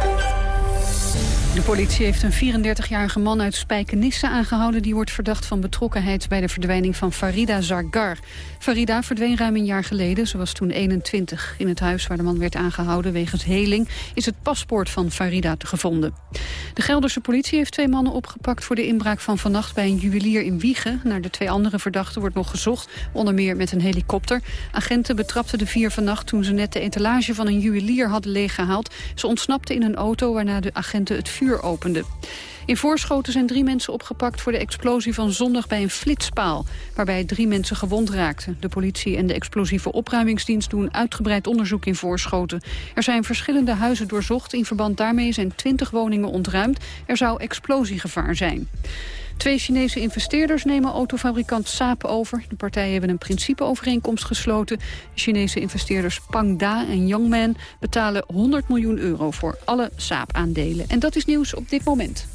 [SPEAKER 2] De politie heeft een 34-jarige man uit Spijkenisse aangehouden... die wordt verdacht van betrokkenheid bij de verdwijning van Farida Zargar. Farida verdween ruim een jaar geleden, ze was toen 21. In het huis waar de man werd aangehouden wegens heling... is het paspoort van Farida gevonden. De Gelderse politie heeft twee mannen opgepakt... voor de inbraak van vannacht bij een juwelier in Wiegen. Naar de twee andere verdachten wordt nog gezocht, onder meer met een helikopter. Agenten betrapten de vier vannacht toen ze net de etalage van een juwelier hadden leeggehaald. Ze ontsnapten in een auto waarna de agenten het vuur opende. In Voorschoten zijn drie mensen opgepakt voor de explosie van zondag bij een flitspaal, waarbij drie mensen gewond raakten. De politie en de explosieve opruimingsdienst doen uitgebreid onderzoek in Voorschoten. Er zijn verschillende huizen doorzocht. In verband daarmee zijn twintig woningen ontruimd. Er zou explosiegevaar zijn. Twee Chinese investeerders nemen autofabrikant Saab over. De partijen hebben een principeovereenkomst gesloten. De Chinese investeerders Pangda en Yangman betalen 100 miljoen euro voor alle Saab-aandelen. En dat is nieuws op dit moment.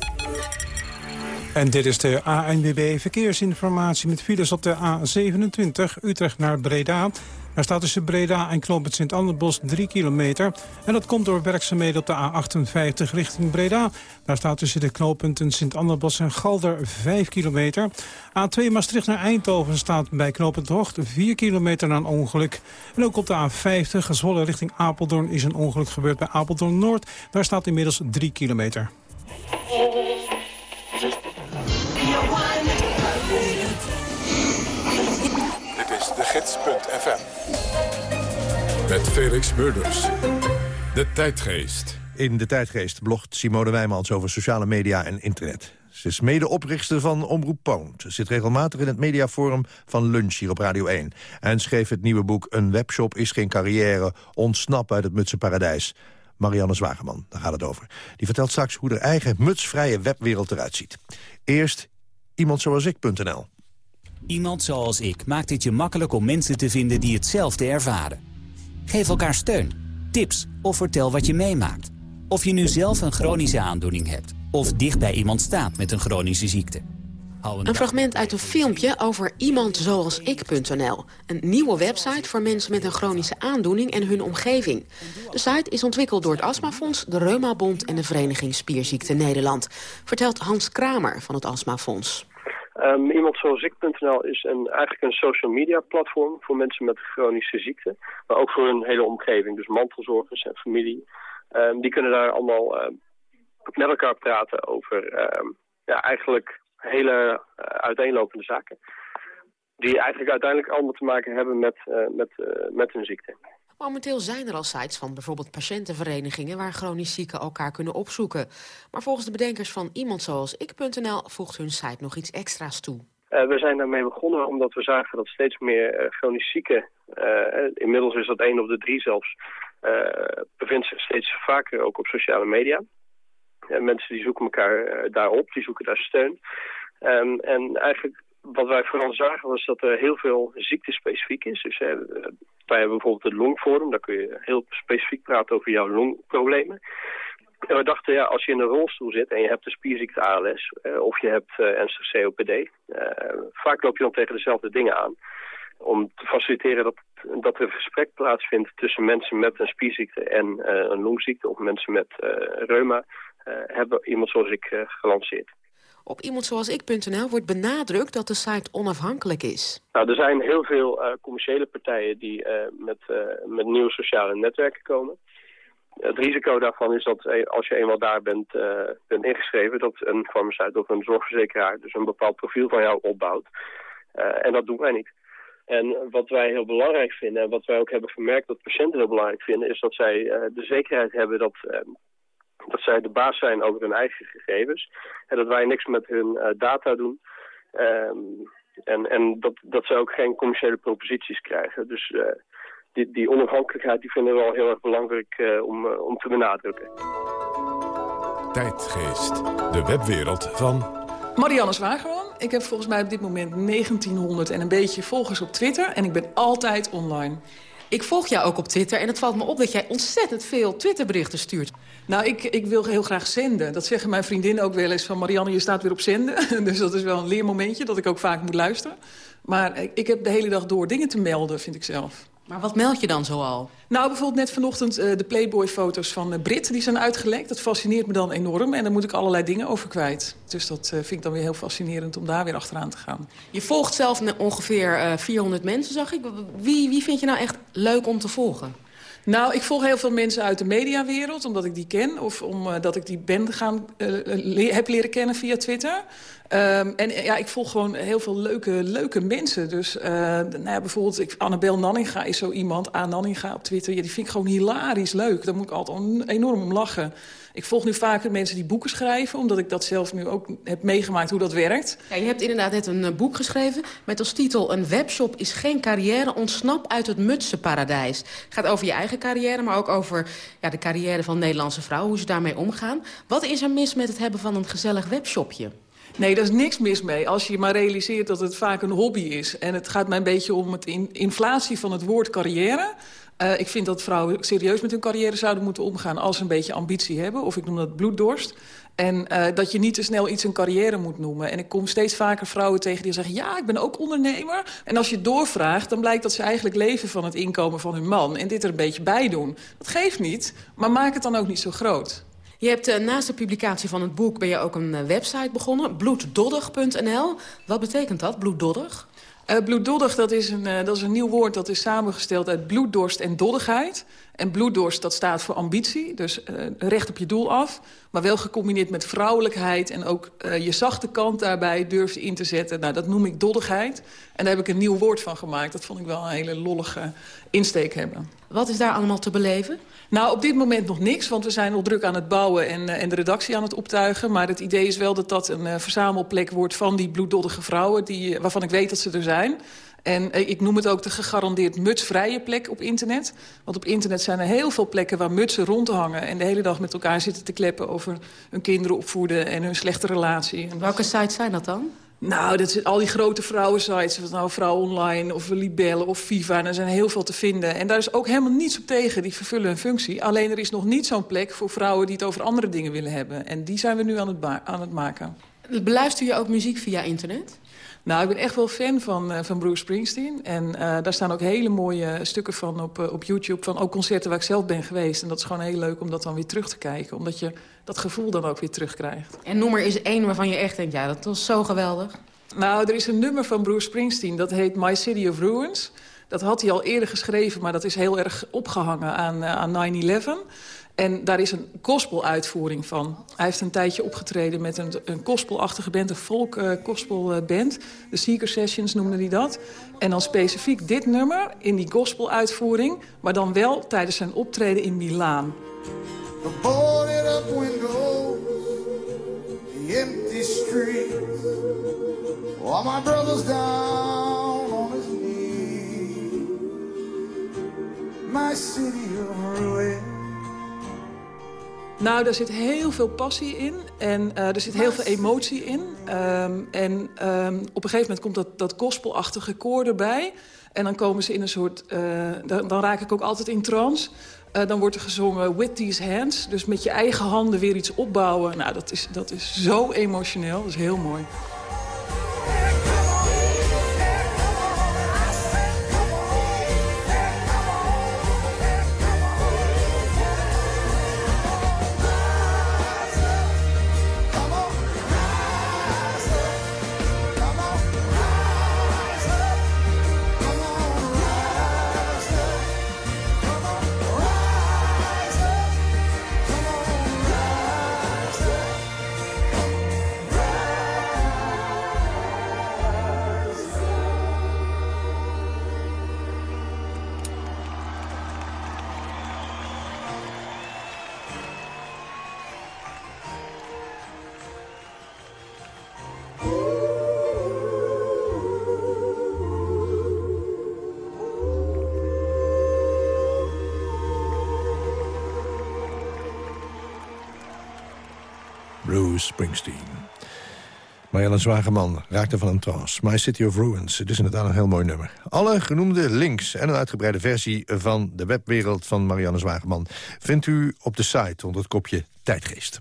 [SPEAKER 5] En dit is de ANWB Verkeersinformatie met files op de A27 Utrecht naar Breda. Daar staat tussen Breda en Knoopend Sint-Anderbos 3 kilometer. En dat komt door werkzaamheden op de A58 richting Breda. Daar staat tussen de knooppunten Sint-Anderbos en Galder 5 kilometer. A2 Maastricht naar Eindhoven staat bij knooppunt Hocht 4 kilometer na een ongeluk. En ook op de A50 Zwolle richting Apeldoorn is een ongeluk gebeurd bij Apeldoorn Noord. Daar staat inmiddels 3 kilometer.
[SPEAKER 1] Dit is de gids.fm. Met Felix Murders. De tijdgeest.
[SPEAKER 11] In De Tijdgeest blogt Simone Wijmans over sociale media en internet. Ze is medeoprichter van Omroep Poont. Zit regelmatig in het mediaforum van Lunch hier op Radio 1. En schreef het nieuwe boek Een webshop is geen carrière. Ontsnap uit het mutse paradijs. Marianne Zwageman, daar gaat het over. Die vertelt straks hoe de eigen mutsvrije webwereld eruit ziet. Eerst iemand zoals ik.nl.
[SPEAKER 15] Iemand zoals ik maakt het je makkelijk om mensen te vinden die hetzelfde ervaren. Geef elkaar steun, tips of vertel wat je meemaakt. Of je nu zelf een chronische aandoening hebt... of dicht bij iemand staat met een chronische ziekte.
[SPEAKER 16] Een, fragment uit een filmpje over iemand zoals ik.nl. Een nieuwe website voor mensen met een chronische aandoening en hun omgeving. De site is ontwikkeld door het Astmafonds, de Reumabond en de Vereniging Spierziekte Nederland. Vertelt Hans Kramer van het Astmafonds.
[SPEAKER 17] Um, iemand zoals ik.nl is een, eigenlijk een social media platform voor mensen met chronische ziekte. Maar ook voor hun hele omgeving, dus mantelzorgers en familie. Um, die kunnen daar allemaal uh, met elkaar praten over ja, eigenlijk hele uh, uiteenlopende zaken. Die eigenlijk uiteindelijk allemaal te maken hebben met, uh, met, uh, met hun ziekte.
[SPEAKER 16] Momenteel zijn er al sites van bijvoorbeeld patiëntenverenigingen... waar chronisch zieken elkaar kunnen opzoeken. Maar volgens de bedenkers van iemand zoals ik.nl... voegt hun site nog iets extra's toe.
[SPEAKER 17] Uh, we zijn daarmee begonnen omdat we zagen dat steeds meer uh, chronisch zieken inmiddels is dat één op de drie zelfs. bevindt zich steeds vaker ook op sociale media. mensen die zoeken elkaar daarop, die zoeken daar steun. Um, en eigenlijk wat wij vooral zagen was dat er heel veel ziekte-specifiek is. Dus wij bijvoorbeeld het longforum, daar kun je heel specifiek praten over jouw longproblemen. En we dachten, ja, als je in een rolstoel zit en je hebt de spierziekte ALS eh, of je hebt uh, ernstig COPD, eh, vaak loop je dan tegen dezelfde dingen aan. Om te faciliteren dat, dat er een gesprek plaatsvindt tussen mensen met een spierziekte en een longziekte of mensen met reuma, hebben iemand zoals ik gelanceerd.
[SPEAKER 16] Op iemandzoalsik.nl wordt benadrukt dat de site onafhankelijk is.
[SPEAKER 17] Nou, er zijn heel veel uh, commerciële partijen die uh, met, uh, met nieuwe sociale netwerken komen. Het risico daarvan is dat als je eenmaal daar bent, bent ingeschreven... dat een farmaceut of een zorgverzekeraar dus een bepaald profiel van jou opbouwt. en dat doen wij niet. En wat wij heel belangrijk vinden, en wat wij ook hebben gemerkt dat patiënten heel belangrijk vinden... is dat zij de zekerheid hebben dat dat zij de baas zijn over hun eigen gegevens. En dat wij niks met hun uh, data doen. Um, en en dat, dat ze ook geen commerciële proposities krijgen. Dus uh, die, die onafhankelijkheid die vinden we wel heel erg belangrijk uh, om, om te benadrukken.
[SPEAKER 1] Tijdgeest, de webwereld van...
[SPEAKER 18] Marianne Zwagerman. Ik heb volgens mij op dit moment 1900 en een beetje volgers op Twitter. En ik ben altijd online.
[SPEAKER 16] Ik volg jou ook op Twitter en het valt me op dat jij ontzettend veel Twitterberichten stuurt.
[SPEAKER 18] Nou, ik, ik wil heel graag zenden. Dat zeggen mijn vriendinnen ook wel eens van... Marianne, je staat weer op zenden. (laughs) dus dat is wel een leermomentje dat ik ook vaak moet luisteren. Maar ik heb de hele dag door dingen te melden, vind ik zelf.
[SPEAKER 16] Maar wat meld je dan zoal?
[SPEAKER 18] Nou, bijvoorbeeld net vanochtend uh, de Playboy-foto's van uh, Brit. Die zijn uitgelekt. Dat fascineert me dan enorm. En daar moet ik allerlei dingen over kwijt. Dus dat uh, vind ik dan weer heel fascinerend om daar weer achteraan te gaan.
[SPEAKER 16] Je volgt zelf ongeveer 400 mensen, zag ik. Wie, wie vind je nou echt leuk om te volgen?
[SPEAKER 18] Nou, ik volg heel veel mensen uit de mediawereld, omdat ik die ken. Of omdat ik die ben gaan, le heb leren kennen via Twitter. Um, en ja, ik volg gewoon heel veel leuke, leuke mensen. Dus uh, nou ja, bijvoorbeeld ik, Annabel Nanninga is zo iemand. A. Nanninga op Twitter. Ja, die vind ik gewoon hilarisch leuk. Daar moet ik altijd enorm om lachen. Ik volg nu vaker mensen die boeken schrijven... omdat ik dat zelf nu ook heb meegemaakt hoe dat werkt.
[SPEAKER 16] Ja, je hebt inderdaad net een uh, boek geschreven met als titel... Een webshop is geen carrière, ontsnap uit het mutsenparadijs. Het gaat over je eigen carrière, maar ook over ja, de carrière van Nederlandse vrouwen... hoe ze daarmee omgaan. Wat is er mis met het hebben van een gezellig webshopje?
[SPEAKER 18] Nee, daar is niks mis mee. Als je maar realiseert dat het vaak een hobby is. En het gaat mij een beetje om het in inflatie van het woord carrière. Uh, ik vind dat vrouwen serieus met hun carrière zouden moeten omgaan... als ze een beetje ambitie hebben. Of ik noem dat bloeddorst. En uh, dat je niet te snel iets een carrière moet noemen. En ik kom steeds vaker vrouwen tegen die zeggen... ja, ik ben ook ondernemer. En als je doorvraagt, dan blijkt dat ze eigenlijk leven van het inkomen van hun man. En dit er een beetje bij doen. Dat geeft niet, maar maak het dan ook niet zo groot.
[SPEAKER 16] Je hebt uh, naast de publicatie van het boek ben je ook een website begonnen, bloeddoddig.nl. Wat betekent dat, bloeddoddig?
[SPEAKER 18] Uh, bloeddoddig, dat is, een, dat is een nieuw woord dat is samengesteld uit bloeddorst en doddigheid. En bloeddorst, dat staat voor ambitie, dus recht op je doel af. Maar wel gecombineerd met vrouwelijkheid en ook je zachte kant daarbij durfde in te zetten. Nou, dat noem ik doddigheid. En daar heb ik een nieuw woord van gemaakt. Dat vond ik wel een hele lollige insteek hebben.
[SPEAKER 16] Wat is daar allemaal te beleven?
[SPEAKER 18] Nou, op dit moment nog niks, want we zijn al druk aan het bouwen en, uh, en de redactie aan het optuigen. Maar het idee is wel dat dat een uh, verzamelplek wordt van die bloeddoddige vrouwen... Die, waarvan ik weet dat ze er zijn. En ik noem het ook de gegarandeerd mutsvrije plek op internet. Want op internet zijn er heel veel plekken waar mutsen rondhangen... en de hele dag met elkaar zitten te kleppen over hun kinderen opvoeden... en hun slechte relatie.
[SPEAKER 16] Welke sites zijn dat dan?
[SPEAKER 18] Nou, dat zijn al die grote vrouwensites. Of nou Vrouw Online of Libelle of Viva. Er zijn heel veel te vinden. En daar is ook helemaal niets op tegen. Die vervullen een functie. Alleen er is nog niet zo'n plek voor vrouwen die het over andere dingen willen hebben. En die zijn we nu aan het, aan het maken.
[SPEAKER 16] Beluister je ook muziek via internet?
[SPEAKER 18] Nou, ik ben echt wel fan van, uh, van Bruce Springsteen. En uh, daar staan ook hele mooie stukken van op, uh, op YouTube. Van ook concerten waar ik zelf ben geweest. En dat is gewoon heel leuk om dat dan weer terug te kijken. Omdat je dat gevoel dan ook weer terugkrijgt.
[SPEAKER 16] En noem er eens één waarvan je echt denkt, ja, dat was zo geweldig.
[SPEAKER 18] Nou, er is een nummer van Bruce Springsteen. Dat heet My City of Ruins. Dat had hij al eerder geschreven, maar dat is heel erg opgehangen aan, aan 9-11. En daar is een gospeluitvoering van. Hij heeft een tijdje opgetreden met een, een gospelachtige band, een folk uh, gospelband. De Seeker Sessions noemde hij dat. En dan specifiek dit nummer in die gospeluitvoering... maar dan wel tijdens zijn optreden in Milaan. The boarded up windows, the empty streets, all my brothers down on his knees.
[SPEAKER 19] my city of ruin.
[SPEAKER 18] Nou, er zit heel veel passie in en uh, er zit heel veel emotie in. Um, en um, op een gegeven moment komt dat, dat gospelachtige koor erbij. En dan komen ze in een soort... Uh, dan, dan, raak ik ook altijd in trance. Uh, dan wordt er gezongen with these hands. Dus met je eigen handen weer iets opbouwen. Nou, dat is, dat is zo emotioneel. Dat is heel mooi.
[SPEAKER 11] Springsteen. Marianne Zwageman raakte van een trance. My City of Ruins. Het is inderdaad een heel mooi nummer. Alle genoemde links en een uitgebreide versie van de webwereld van Marianne Zwageman... vindt u op de site onder het kopje Tijdgeest.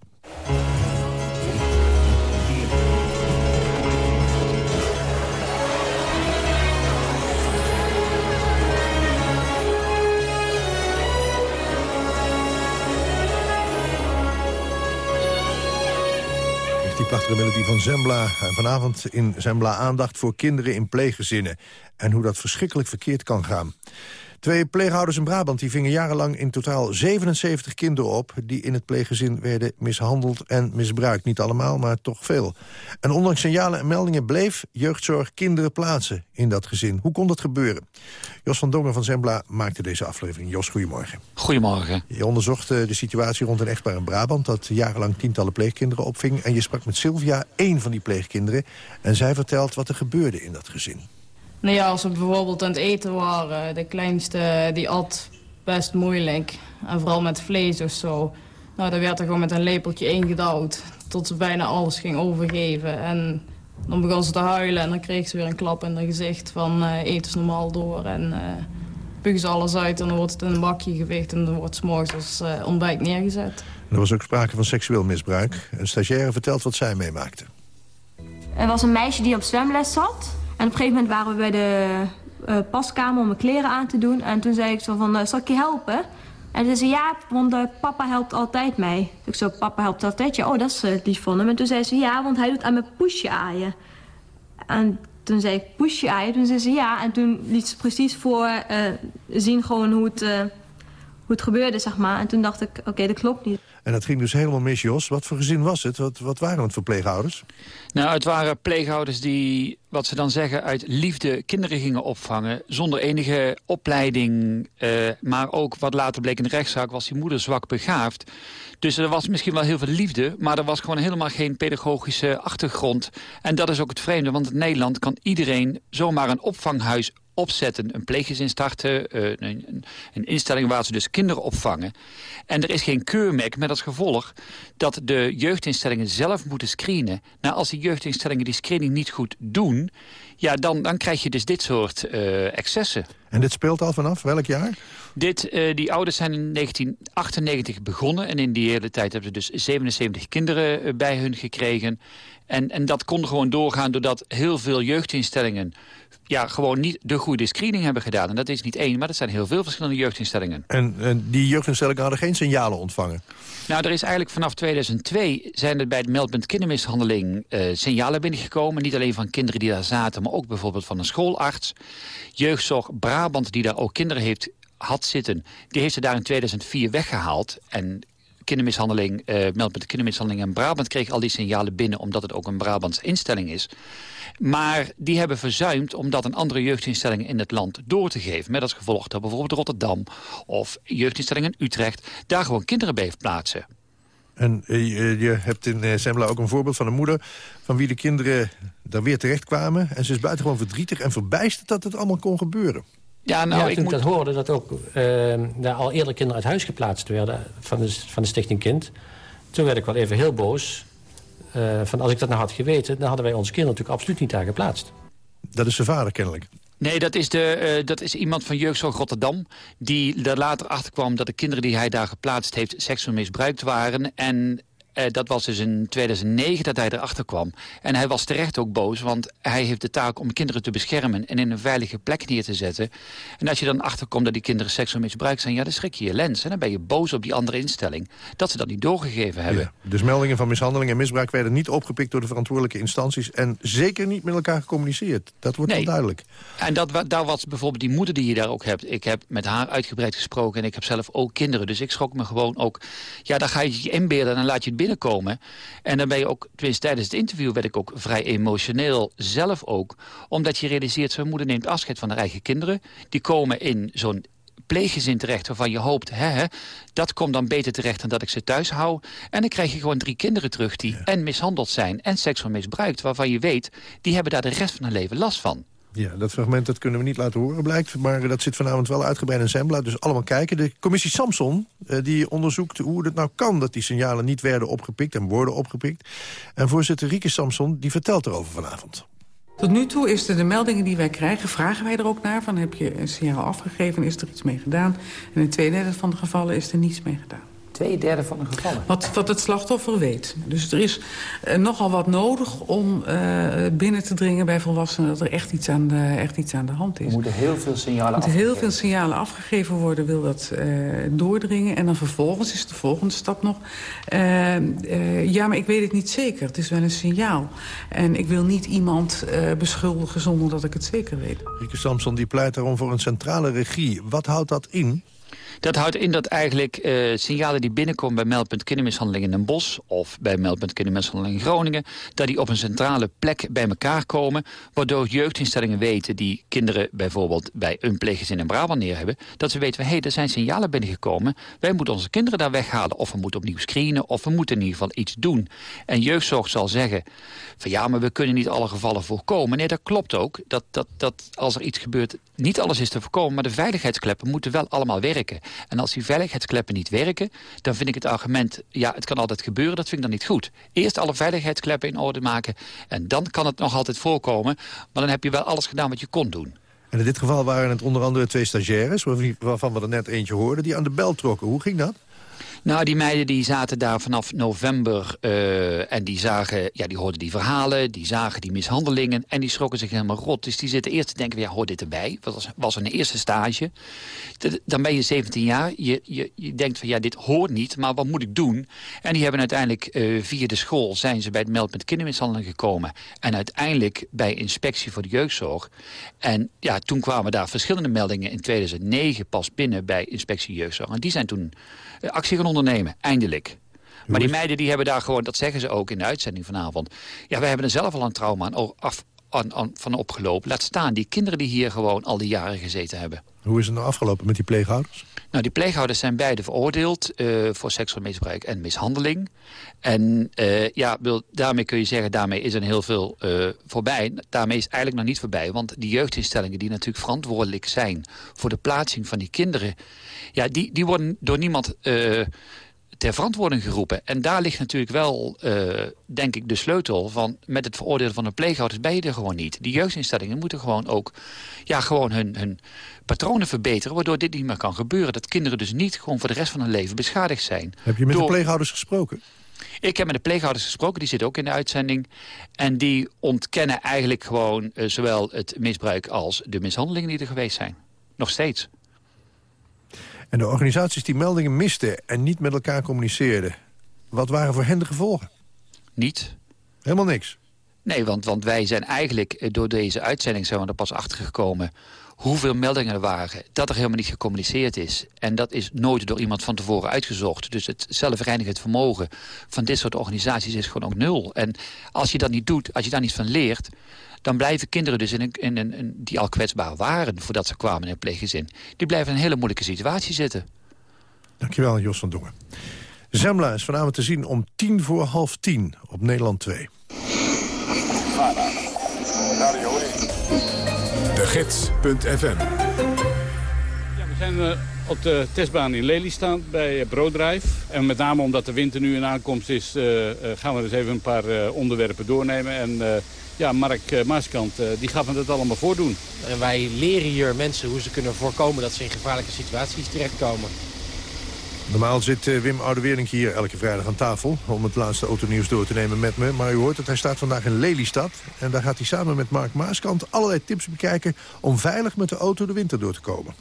[SPEAKER 11] Die prachtige melodie van Zembla. En vanavond in Zembla aandacht voor kinderen in pleeggezinnen. En hoe dat verschrikkelijk verkeerd kan gaan. Twee pleeghouders in Brabant die vingen jarenlang in totaal 77 kinderen op... die in het pleeggezin werden mishandeld en misbruikt. Niet allemaal, maar toch veel. En ondanks signalen en meldingen bleef jeugdzorg kinderen plaatsen in dat gezin. Hoe kon dat gebeuren? Jos van Dongen van Zembla maakte deze aflevering. Jos, goedemorgen.
[SPEAKER 20] Goedemorgen.
[SPEAKER 11] Je onderzocht uh, de situatie rond een echtpaar in Brabant... dat jarenlang tientallen pleegkinderen opving. En je sprak met Sylvia, één van die pleegkinderen. En zij vertelt wat er gebeurde in dat gezin.
[SPEAKER 20] Nou ja, als we bijvoorbeeld aan het eten waren, de kleinste die at best moeilijk. En vooral met vlees of zo. Nou, dan werd er gewoon met een lepeltje ingedouwd. Tot ze bijna alles ging overgeven. En dan begon ze te huilen en dan kreeg ze weer een klap in haar gezicht van uh, eet eens normaal door. En uh, pugen ze alles uit en dan wordt het in een bakje gewicht en dan wordt het morgens als uh, ontbijt neergezet.
[SPEAKER 11] Er was ook sprake van seksueel misbruik. Een stagiaire vertelt wat zij meemaakte.
[SPEAKER 21] Er was een meisje die op zwemles zat. En op een gegeven moment waren we bij de uh, paskamer om mijn kleren aan te doen. En toen zei ik zo van, uh, zal ik je helpen? En toen zei ze, ja, want uh, papa helpt altijd mij. Ik zo, papa helpt altijd je? Oh, dat is lief van hem. En toen zei ze, ja, want hij doet aan mijn poesje aaien. En toen zei ik, poesje aaien? Toen zei ze, ja. En toen liet ze precies voor zien gewoon hoe het, hoe het gebeurde, zeg maar. En toen dacht ik, oké, dat klopt niet.
[SPEAKER 11] En dat ging dus helemaal mis, Jos. Wat voor gezin was het? Wat, wat waren het voor pleegouders?
[SPEAKER 20] Nou, het waren pleegouders die, wat ze dan zeggen, uit liefde kinderen gingen opvangen. Zonder enige opleiding. Uh, maar ook, wat later bleek in de rechtszaak, was die moeder zwak begaafd. Dus er was misschien wel heel veel liefde, maar er was gewoon helemaal geen pedagogische achtergrond. En dat is ook het vreemde, want in Nederland kan iedereen zomaar een opvanghuis opzetten, een pleeggezin starten, uh, een, een, instelling waar ze dus kinderen opvangen. En er is geen keurmerk met als gevolg dat de jeugdinstellingen zelf moeten screenen. Nou, als die jeugdinstellingen die screening niet goed doen, ja, dan, dan krijg je dus dit soort uh, excessen.
[SPEAKER 11] En dit speelt al vanaf welk jaar?
[SPEAKER 20] Dit, uh, die ouders zijn in 1998 begonnen en in die hele tijd hebben ze dus 77 kinderen bij hun gekregen. En, en dat kon gewoon doorgaan doordat heel veel jeugdinstellingen ja, gewoon niet de goede screening hebben gedaan. En dat is niet één, maar dat zijn heel veel verschillende jeugdinstellingen.
[SPEAKER 11] En, en die jeugdinstellingen hadden geen signalen ontvangen?
[SPEAKER 20] Nou, er is eigenlijk vanaf 2002 zijn er bij het meldpunt kindermishandeling uh, signalen binnengekomen. Niet alleen van kinderen die daar zaten, maar ook bijvoorbeeld van een schoolarts. Jeugdzorg Brabant, die daar ook kinderen heeft had zitten, die heeft ze daar in 2004 weggehaald. En kindermishandeling, uh, meldpunt kindermishandeling in Brabant kreeg al die signalen binnen... omdat het ook een Brabants instelling is. Maar die hebben verzuimd om dat aan andere jeugdinstellingen in het land door te geven. Met als gevolg dat bijvoorbeeld Rotterdam of jeugdinstellingen in Utrecht... daar gewoon kinderen bij plaatsen.
[SPEAKER 11] En uh, je hebt in Zembla ook een voorbeeld van een moeder... van wie de kinderen daar weer terecht kwamen. En ze is buitengewoon verdrietig en verbijsterd dat het allemaal kon gebeuren.
[SPEAKER 20] Ja, nou,
[SPEAKER 22] ja,
[SPEAKER 20] ik
[SPEAKER 22] toen
[SPEAKER 20] moet...
[SPEAKER 22] ik dat hoorde, dat ook uh, daar al eerder kinderen uit huis geplaatst werden van de, van de Stichting Kind. Toen werd ik wel even heel boos. Uh, van als ik dat nou had geweten, dan hadden wij onze kinderen natuurlijk absoluut niet daar geplaatst.
[SPEAKER 11] Dat is zijn vader kennelijk.
[SPEAKER 20] Nee, dat is, de, uh, dat is iemand van Jeugdzorg Rotterdam... die er later achter kwam dat de kinderen die hij daar geplaatst heeft... seksueel misbruikt waren. En uh, dat was dus in 2009 dat hij erachter kwam. En hij was terecht ook boos, want hij heeft de taak om kinderen te beschermen... en in een veilige plek neer te zetten. En als je dan achterkomt dat die kinderen seksueel misbruikt zijn... ja, dan schrik je je lens. En dan ben je boos op die andere instelling. Dat ze dat niet doorgegeven hebben.
[SPEAKER 11] Ja, dus meldingen van mishandeling en misbruik werden niet opgepikt... door de verantwoordelijke instanties en zeker niet met elkaar gecommuniceerd. Dat wordt
[SPEAKER 20] nee.
[SPEAKER 11] wel duidelijk.
[SPEAKER 20] En dat, daar was bijvoorbeeld die moeder die je daar ook hebt. Ik heb met haar uitgebreid gesproken en ik heb zelf ook kinderen. Dus ik schrok me gewoon ook... Ja, dan ga je je inbeelden en dan laat je het binnenkomen. En dan ben je ook, tenminste tijdens het interview werd ik ook vrij emotioneel zelf ook. Omdat je realiseert, zo'n moeder neemt afscheid van haar eigen kinderen. Die komen in zo'n pleeggezin terecht waarvan je hoopt... Hè, hè, dat komt dan beter terecht dan dat ik ze thuis hou. En dan krijg je gewoon drie kinderen terug die ja. en mishandeld zijn... en seksueel misbruikt, waarvan je weet... die hebben daar de rest van hun leven last van.
[SPEAKER 11] Ja, dat fragment dat kunnen we niet laten horen, blijkt. Maar dat zit vanavond wel uitgebreid in Zembla. Dus allemaal kijken. De commissie Samson eh, die onderzoekt hoe het nou kan... dat die signalen niet werden opgepikt en worden opgepikt. En voorzitter Rieke Samson die vertelt erover vanavond.
[SPEAKER 23] Tot nu toe is er de meldingen die wij krijgen, vragen wij er ook naar... van heb je een signaal afgegeven, is er iets mee gedaan? En in twee derde van de gevallen is er niets mee gedaan.
[SPEAKER 24] Twee derde van de gevallen?
[SPEAKER 23] Wat, wat het slachtoffer weet. Dus er is uh, nogal wat nodig om uh, binnen te dringen bij volwassenen... dat er echt iets aan de, echt iets aan de hand is.
[SPEAKER 24] Er moeten heel veel signalen
[SPEAKER 23] moeten
[SPEAKER 24] afgegeven.
[SPEAKER 23] heel veel signalen afgegeven worden, wil dat uh, doordringen. En dan vervolgens is de volgende stap nog... ja, maar ik weet het niet zeker. Het is wel een signaal. En ik wil niet iemand beschuldigen zonder dat ik het zeker weet.
[SPEAKER 11] Rieke Samson die pleit daarom voor een centrale regie. Wat houdt dat in?
[SPEAKER 20] Dat houdt in dat eigenlijk uh, signalen die binnenkomen bij meldpunt kindermishandeling in Den Bosch... of bij meldpunt kindermishandeling in Groningen... dat die op een centrale plek bij elkaar komen... waardoor jeugdinstellingen weten die kinderen bijvoorbeeld bij een pleeggezin in Brabant neer hebben... dat ze weten, hé, hey, er zijn signalen binnengekomen... wij moeten onze kinderen daar weghalen of we moeten opnieuw screenen... of we moeten in ieder geval iets doen. En jeugdzorg zal zeggen van ja, maar we kunnen niet alle gevallen voorkomen. Nee, dat klopt ook. Dat, dat, dat als er iets gebeurt, niet alles is te voorkomen... maar de veiligheidskleppen moeten wel allemaal werken. En als die veiligheidskleppen niet werken... dan vind ik het argument, ja, het kan altijd gebeuren... dat vind ik dan niet goed. Eerst alle veiligheidskleppen in orde maken... en dan kan het nog altijd voorkomen. Maar dan heb je wel alles gedaan wat je kon doen.
[SPEAKER 11] En in dit geval waren het onder andere twee stagiaires... waarvan we er net eentje hoorden, die aan de bel trokken. Hoe ging dat?
[SPEAKER 20] Nou, die meiden die zaten daar vanaf november uh, en die zagen, ja, die hoorden die verhalen, die zagen die mishandelingen en die schrokken zich helemaal rot. Dus die zitten eerst te denken, ja, hoort dit erbij? Dat was, was een eerste stage. Dan ben je 17 jaar, je, je, je denkt van, ja, dit hoort niet, maar wat moet ik doen? En die hebben uiteindelijk uh, via de school zijn ze bij het meldpunt kindermishandeling gekomen en uiteindelijk bij inspectie voor de jeugdzorg. En ja, toen kwamen daar verschillende meldingen in 2009 pas binnen bij inspectie jeugdzorg. En die zijn toen actie gaan ondernemen, eindelijk. Maar die meiden die hebben daar gewoon, dat zeggen ze ook in de uitzending vanavond... ja, wij hebben er zelf al een trauma aan, af, aan, aan, van opgelopen. Laat staan, die kinderen die hier gewoon al die jaren gezeten hebben.
[SPEAKER 11] Hoe is het nou afgelopen met die pleegouders?
[SPEAKER 20] Nou, die pleegouders zijn beide veroordeeld uh, voor seksueel misbruik en mishandeling. En uh, ja, daarmee kun je zeggen, daarmee is er heel veel uh, voorbij. Daarmee is eigenlijk nog niet voorbij, want die jeugdinstellingen die natuurlijk verantwoordelijk zijn voor de plaatsing van die kinderen, ja, die, die worden door niemand ter verantwoording geroepen. En daar ligt natuurlijk wel, uh, denk ik, de sleutel van... met het veroordelen van de pleegouders ben je er gewoon niet. Die jeugdinstellingen moeten gewoon ook ja, gewoon hun, hun patronen verbeteren... waardoor dit niet meer kan gebeuren. Dat kinderen dus niet gewoon voor de rest van hun leven beschadigd zijn.
[SPEAKER 11] Heb je met
[SPEAKER 20] Door...
[SPEAKER 11] de pleegouders gesproken?
[SPEAKER 20] Ik heb met de pleegouders gesproken, die zitten ook in de uitzending. En die ontkennen eigenlijk gewoon uh, zowel het misbruik als de mishandelingen die er geweest zijn. Nog steeds.
[SPEAKER 11] En de organisaties die meldingen misten en niet met elkaar communiceerden... wat waren voor hen de gevolgen?
[SPEAKER 20] Niet.
[SPEAKER 11] Helemaal niks?
[SPEAKER 20] Nee, want, want wij zijn eigenlijk door deze uitzending zijn we er pas achter gekomen... hoeveel meldingen er waren, dat er helemaal niet gecommuniceerd is. En dat is nooit door iemand van tevoren uitgezocht. Dus het zelfreinigend vermogen van dit soort organisaties is gewoon ook nul. En als je dat niet doet, als je daar niet van leert dan blijven kinderen dus in een, in een, die al kwetsbaar waren... voordat ze kwamen in een pleeggezin... die blijven in een hele moeilijke situatie zitten.
[SPEAKER 11] Dankjewel, Jos van Dongen. Zemla is vanavond te zien om tien voor half tien op Nederland 2.
[SPEAKER 1] Gids.fm
[SPEAKER 25] zijn uh, op de testbaan in Lelystad bij Broodrijf. En met name omdat de winter nu in aankomst is... Uh, gaan we dus even een paar onderwerpen doornemen. En ja, Mark Maaskant die gaat me dat allemaal voordoen.
[SPEAKER 26] En wij leren hier mensen hoe ze kunnen voorkomen... dat ze in gevaarlijke situaties terechtkomen.
[SPEAKER 11] Normaal zit uh, Wim Oudewerink hier elke vrijdag aan tafel... om het laatste autonieuws door te nemen met me. Maar u hoort het, hij staat vandaag in Lelystad. En daar gaat hij samen met Mark Maaskant allerlei tips bekijken... om veilig met de auto de winter door te komen.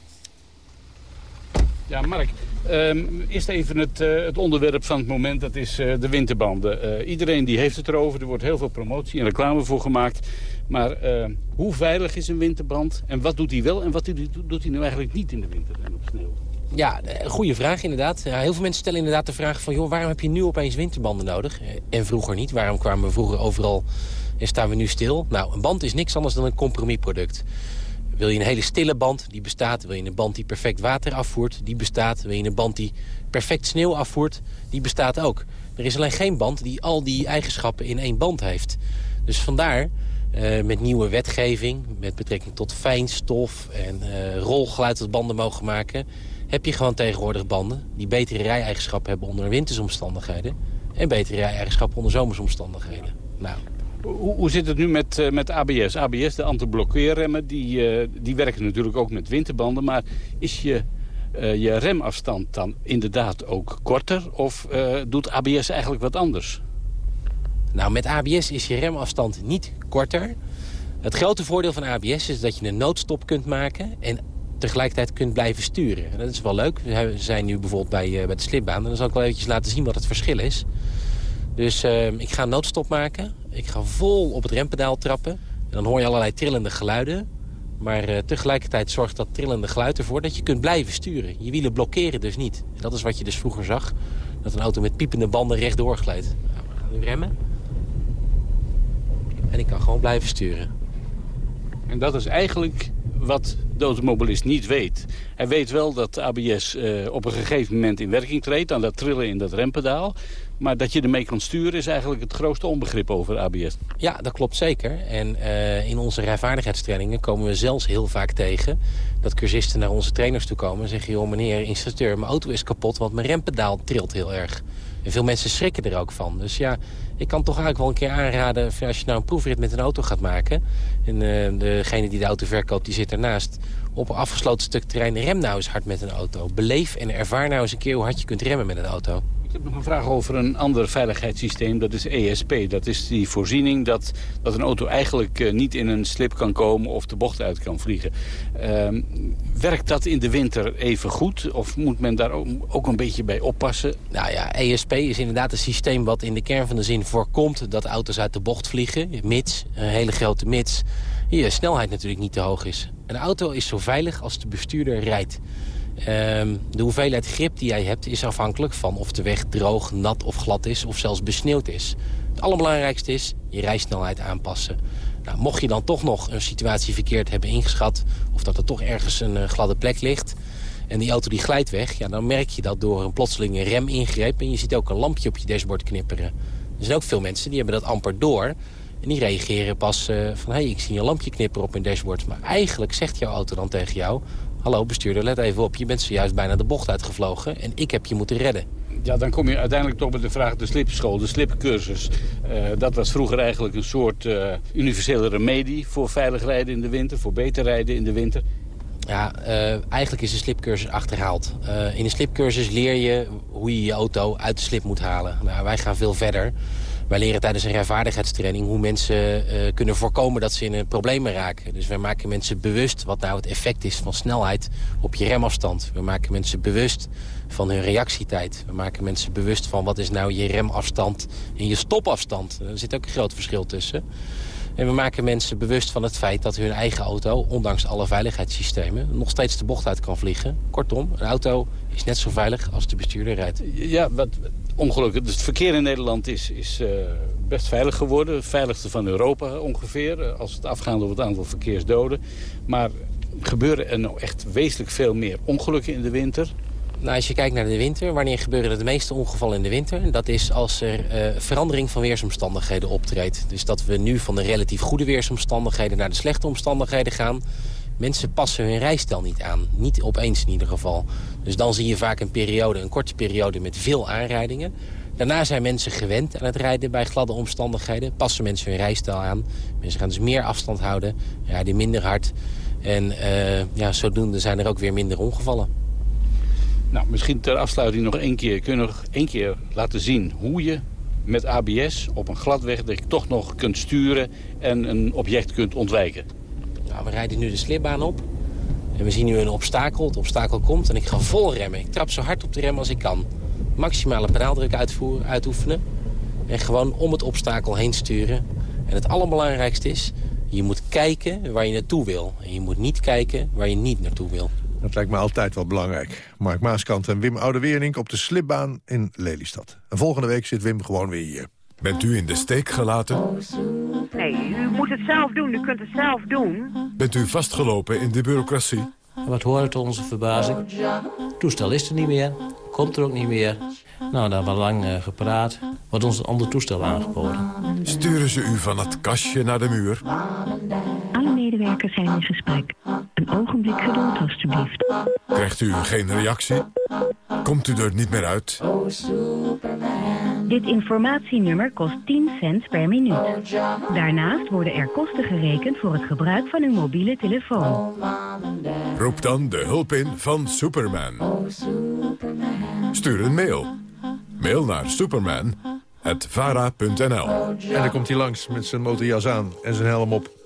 [SPEAKER 25] Ja, Mark, um, eerst even het, uh, het, onderwerp van het moment, dat is uh, de winterbanden. iedereen die heeft het erover, er wordt heel veel promotie en reclame voor gemaakt. Maar hoe veilig is een winterband en wat doet hij wel en wat doet hij nu eigenlijk niet in de winter en op sneeuw?
[SPEAKER 26] Ja, een goede vraag inderdaad. Heel veel mensen stellen inderdaad de vraag van... joh, waarom heb je nu opeens winterbanden nodig? En vroeger niet. Waarom kwamen we vroeger overal en staan we nu stil? Nou, een band is niks anders dan een compromisproduct. Wil je een hele stille band, die bestaat. Wil je een band die perfect water afvoert, die bestaat. Wil je een band die perfect sneeuw afvoert, die bestaat ook. Er is alleen geen band die al die eigenschappen in één band heeft. Dus vandaar, uh, met nieuwe wetgeving, met betrekking tot fijnstof en rolgeluid dat banden mogen maken heb je gewoon tegenwoordig banden... die betere rijeigenschappen hebben onder wintersomstandigheden... en betere rijeigenschappen onder zomersomstandigheden. Nou,
[SPEAKER 25] hoe, hoe, zit het nu met, uh, met ABS? ABS, de antiblokkeerremmen, die, uh, die werken natuurlijk ook met winterbanden. Maar is je, uh, je remafstand dan inderdaad ook korter? Of doet ABS eigenlijk wat anders?
[SPEAKER 26] Nou, met ABS is je remafstand niet korter. Het grote voordeel van ABS is dat je een noodstop kunt maken... en tegelijkertijd kunt blijven sturen. En dat is wel leuk. We zijn nu bijvoorbeeld bij, uh, bij de slipbaan. En dan zal ik wel eventjes laten zien wat het verschil is. Dus uh, ik ga een noodstop maken. Ik ga vol op het rempedaal trappen. En dan hoor je allerlei trillende geluiden. Maar uh, tegelijkertijd zorgt dat trillende geluid ervoor dat je kunt blijven sturen. Je wielen blokkeren dus niet. Dat is wat je dus vroeger zag. Dat een auto met piepende banden rechtdoor gleed. Nou, we gaan nu remmen. En ik kan gewoon blijven sturen.
[SPEAKER 25] En dat is eigenlijk wat de automobilist niet weet. Hij weet wel dat ABS eh, op een gegeven moment in werking treedt... aan dat trillen in dat rempedaal. Maar dat je ermee kan sturen is eigenlijk het grootste onbegrip over ABS.
[SPEAKER 26] Ja, dat klopt zeker. En uh, in onze rijvaardigheidstrainingen komen we zelfs heel vaak tegen... dat cursisten naar onze trainers toe komen en zeggen... joh meneer instructeur, mijn auto is kapot, want mijn rempedaal trilt heel erg. En veel mensen schrikken er ook van. Dus ja, ik kan toch eigenlijk wel een keer aanraden... als je nou een proefrit met een auto gaat maken... en uh, degene die de auto verkoopt, die zit ernaast... op een afgesloten stuk terrein, rem nou eens hard met een auto. Beleef en ervaar nou eens een keer hoe hard je kunt remmen met een auto.
[SPEAKER 25] Ik heb nog een vraag over een ander veiligheidssysteem. Dat is ESP. Dat is die voorziening dat, dat een auto eigenlijk uh, niet in een slip kan komen of de bocht uit kan vliegen. Uh, werkt dat in de winter even goed? Of moet men daar ook, ook, een beetje bij oppassen?
[SPEAKER 26] Nou ja, ESP is inderdaad een systeem wat in de kern van de zin voorkomt dat auto's uit de bocht vliegen. Mits, een hele grote mits, je snelheid natuurlijk niet te hoog is. Een auto is zo veilig als de bestuurder rijdt. Um, de hoeveelheid grip die jij hebt is afhankelijk van of de weg droog, nat of glad is of zelfs besneeuwd is. Het allerbelangrijkste is je rijsnelheid aanpassen. Nou, mocht je dan toch nog een situatie verkeerd hebben ingeschat... of dat er toch ergens een uh, gladde plek ligt en die auto die glijdt weg... Ja, dan merk je dat door een plotselinge remingreep... en je ziet ook een lampje op je dashboard knipperen. Er zijn ook veel mensen die hebben dat amper door... en die reageren pas uh, van... hé, hey, ik zie een lampje knipperen op mijn dashboard. Maar eigenlijk zegt jouw auto dan tegen jou... Hallo bestuurder, let even op. Je bent zojuist bijna de bocht uitgevlogen en ik heb je moeten redden.
[SPEAKER 25] Ja, dan kom je uiteindelijk toch bij de vraag de slipschool, de slipcursus. Uh, dat was vroeger eigenlijk een soort uh, universele remedie voor veilig rijden in de winter, voor beter rijden in de winter.
[SPEAKER 26] Ja, uh, eigenlijk is de slipcursus achterhaald. in de slipcursus leer je hoe je je auto uit de slip moet halen. Nou, wij gaan veel verder. Wij leren tijdens een rijvaardigheidstraining hoe mensen uh, kunnen voorkomen dat ze in problemen raken. Dus wij maken mensen bewust wat nou het effect is van snelheid op je remafstand. We maken mensen bewust van hun reactietijd. We maken mensen bewust van wat is nou je remafstand en je stopafstand. Er zit ook een groot verschil tussen. En we maken mensen bewust van het feit dat hun eigen auto... ondanks alle veiligheidssystemen nog steeds de bocht uit kan vliegen. Kortom, een auto is net zo veilig als de bestuurder rijdt.
[SPEAKER 25] Ja, wat, ongelukken. Dus het verkeer in Nederland is, is uh, best veilig geworden. Het veiligste van Europa ongeveer. Eh, als het afgaat op het aantal verkeersdoden. Maar gebeuren er nou echt wezenlijk veel meer ongelukken in de winter?
[SPEAKER 26] Nou, als je kijkt naar de winter, wanneer gebeuren er de meeste ongevallen in de winter? Dat is als er uh, verandering van weersomstandigheden optreedt. Dus dat we nu van de relatief goede weersomstandigheden naar de slechte omstandigheden gaan. Mensen passen hun rijstijl niet aan. Niet opeens in ieder geval. Dus dan zie je vaak een periode, een korte periode met veel aanrijdingen. Daarna zijn mensen gewend aan het rijden bij gladde omstandigheden. Passen mensen hun rijstijl aan. Mensen gaan dus meer afstand houden, rijden minder hard. En uh, ja, zodoende zijn er ook weer minder ongevallen.
[SPEAKER 25] Nou, misschien ter afsluiting nog één keer. Kun je nog één keer laten zien hoe je met ABS op een gladweg... dat toch nog kunt sturen en een object kunt ontwijken?
[SPEAKER 26] Nou, we rijden nu de slipbaan op. En we zien nu een obstakel. Het obstakel komt en ik ga vol remmen. Ik trap zo hard op de rem als ik kan. Maximale pedaaldruk uitvoeren, uitoefenen. En gewoon om het obstakel heen sturen. En het allerbelangrijkste is... je moet kijken waar je naartoe wil. En je moet niet kijken waar je niet naartoe wil.
[SPEAKER 11] Dat lijkt me altijd wel belangrijk. Mark Maaskant en Wim Oudeweernink op de slipbaan in Lelystad. En volgende week zit Wim gewoon weer hier.
[SPEAKER 1] Bent u in de steek gelaten?
[SPEAKER 27] Nee, u moet het zelf doen. U kunt het zelf doen.
[SPEAKER 1] Bent u vastgelopen in de bureaucratie?
[SPEAKER 22] Wat hoort onze verbazing? toestel is er niet meer. Komt er ook niet meer. Nou, daar hebben we lang uh, gepraat. Wordt ons een ander toestel aangeboden.
[SPEAKER 1] Sturen ze u van het kastje naar de muur?
[SPEAKER 28] Medewerkers zijn in gesprek. Een ogenblik geduld, alstublieft.
[SPEAKER 1] Krijgt u geen reactie? Komt u er niet meer uit?
[SPEAKER 28] Dit informatienummer kost 10 cent per minuut. Daarnaast worden er kosten gerekend voor het gebruik van uw mobiele telefoon.
[SPEAKER 1] Roep dan de hulp in van Superman. Stuur een mail. Mail naar superman.vara.nl
[SPEAKER 11] En dan komt hij langs met zijn motorjas aan en zijn helm op.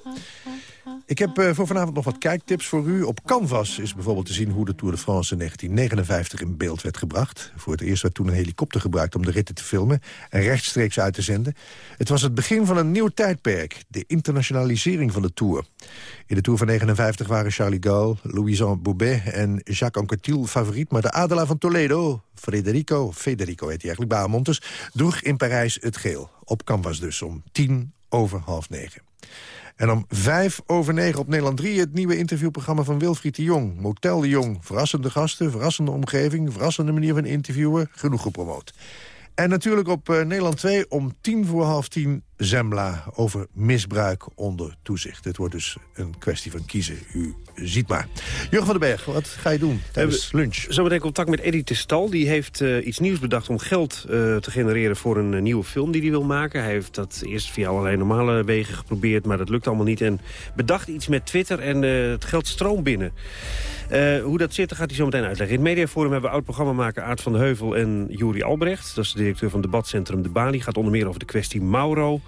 [SPEAKER 11] Ik heb uh, voor vanavond nog wat kijktips voor u. Op Canvas is bijvoorbeeld te zien hoe de Tour de France in 1959 in beeld werd gebracht. Voor het eerst werd toen een helikopter gebruikt om de ritten te filmen en rechtstreeks uit te zenden. Het was het begin van een nieuw tijdperk, de internationalisering van de Tour. In de Tour van 59 waren Charlie Gaulle, Louison Bourbet en Jacques Anquetil favoriet, maar de adelaar van Toledo, Federico, Federico heet hij eigenlijk, Bahamontes, droeg in Parijs het geel. Op Canvas dus, om tien over half negen. En om vijf over negen op Nederland 3 het nieuwe interviewprogramma van Wilfried de Jong. Motel de Jong, verrassende gasten, verrassende omgeving... verrassende manier van interviewen, genoeg gepromoot. En natuurlijk op uh, Nederland 2 om tien voor half tien Zembla over misbruik onder toezicht. Het wordt dus een kwestie van kiezen. U ziet maar. Jurgen van den Berg, wat ga je doen tijdens
[SPEAKER 29] we,
[SPEAKER 11] lunch?
[SPEAKER 29] Zometeen contact met Eddie Testal. Die heeft uh, iets nieuws bedacht om geld uh, te genereren voor een uh, nieuwe film die hij wil maken. Hij heeft dat eerst via allerlei normale wegen geprobeerd, maar dat lukt allemaal niet. En bedacht iets met Twitter en het geld stroomt binnen. hoe dat zit, dat gaat hij zo meteen uitleggen. In het mediaforum hebben we oud-programmamaker Aart van de Heuvel en Juri Albrecht. Dat is de directeur van debatcentrum De Bali. Gaat onder meer over de kwestie Mauro.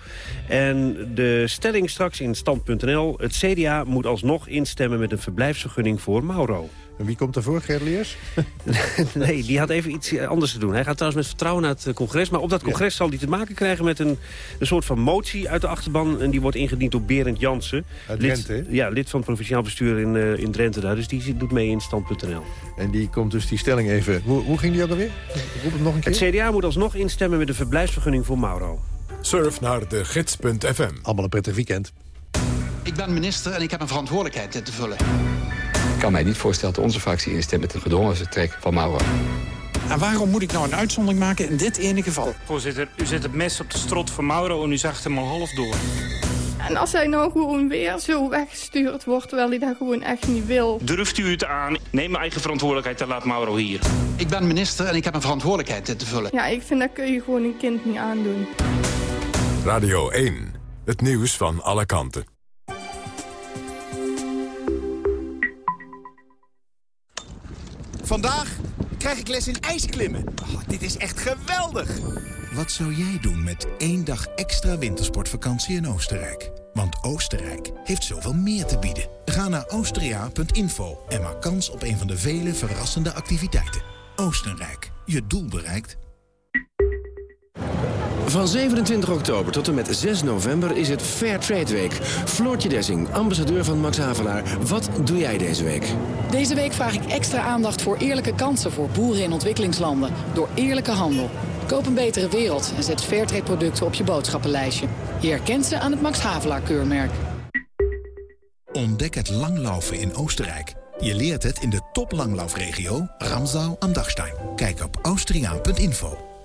[SPEAKER 29] En de stelling straks in stand.nl. Het CDA moet alsnog instemmen met een verblijfsvergunning voor Mauro.
[SPEAKER 11] En wie komt ervoor, Gerliers? (laughs)
[SPEAKER 29] nee, die had even iets anders te doen. Hij gaat trouwens met vertrouwen naar het congres. Maar op dat congres ja. zal hij te maken krijgen met een, een soort van motie uit de achterban. En die wordt ingediend door Berend Jansen.
[SPEAKER 11] Uit Drenthe,
[SPEAKER 29] lid, Ja, lid van het provinciaal bestuur in, uh, in Drenthe daar. Dus die doet mee in stand.nl.
[SPEAKER 11] En die komt dus die stelling even... Hoe, hoe ging die ook alweer? Roep het nog een keer.
[SPEAKER 29] Het CDA moet alsnog instemmen met een verblijfsvergunning voor Mauro.
[SPEAKER 1] Surf naar de gids.fm.
[SPEAKER 11] Allemaal een prettig weekend.
[SPEAKER 30] Ik ben minister en ik heb een verantwoordelijkheid te vullen.
[SPEAKER 31] Ik kan mij niet voorstellen dat onze fractie instemt met een gedwongen vertrek van Mauro.
[SPEAKER 30] En waarom moet ik nou een uitzondering maken in dit ene geval?
[SPEAKER 32] Voorzitter, u zet het mes op de strot van Mauro en u zag hem al half door.
[SPEAKER 33] En als hij nou gewoon weer zo weggestuurd wordt, terwijl hij dat gewoon echt niet wil.
[SPEAKER 32] Durft u het aan? Neem mijn eigen verantwoordelijkheid en laat Mauro hier.
[SPEAKER 30] Ik ben minister en ik heb een verantwoordelijkheid te vullen.
[SPEAKER 33] Ja, ik vind dat kun je gewoon een kind niet aandoen.
[SPEAKER 1] Radio 1, het nieuws van alle kanten.
[SPEAKER 34] Vandaag krijg ik les in ijsklimmen. Oh, dit is echt geweldig!
[SPEAKER 35] Wat zou jij doen met één dag extra wintersportvakantie in Oostenrijk? Want Oostenrijk heeft zoveel meer te bieden. Ga naar austria.info en maak kans op een van de vele verrassende activiteiten. Oostenrijk, je doel bereikt.
[SPEAKER 36] Van 27 oktober tot en met 6 november is het Fair Trade Week. Floortje Dessing, ambassadeur van Max Havelaar. Wat doe jij deze week?
[SPEAKER 37] Deze week vraag ik extra aandacht voor eerlijke kansen voor boeren in ontwikkelingslanden. Door eerlijke handel. Koop een betere wereld en zet Fairtrade producten op je boodschappenlijstje. Je herkent ze aan het Max Havelaar keurmerk.
[SPEAKER 35] Ontdek het langlaufen in Oostenrijk. Je leert het in de toplanglaufregio Ramsau am Dachstein. Kijk op austriaan.info.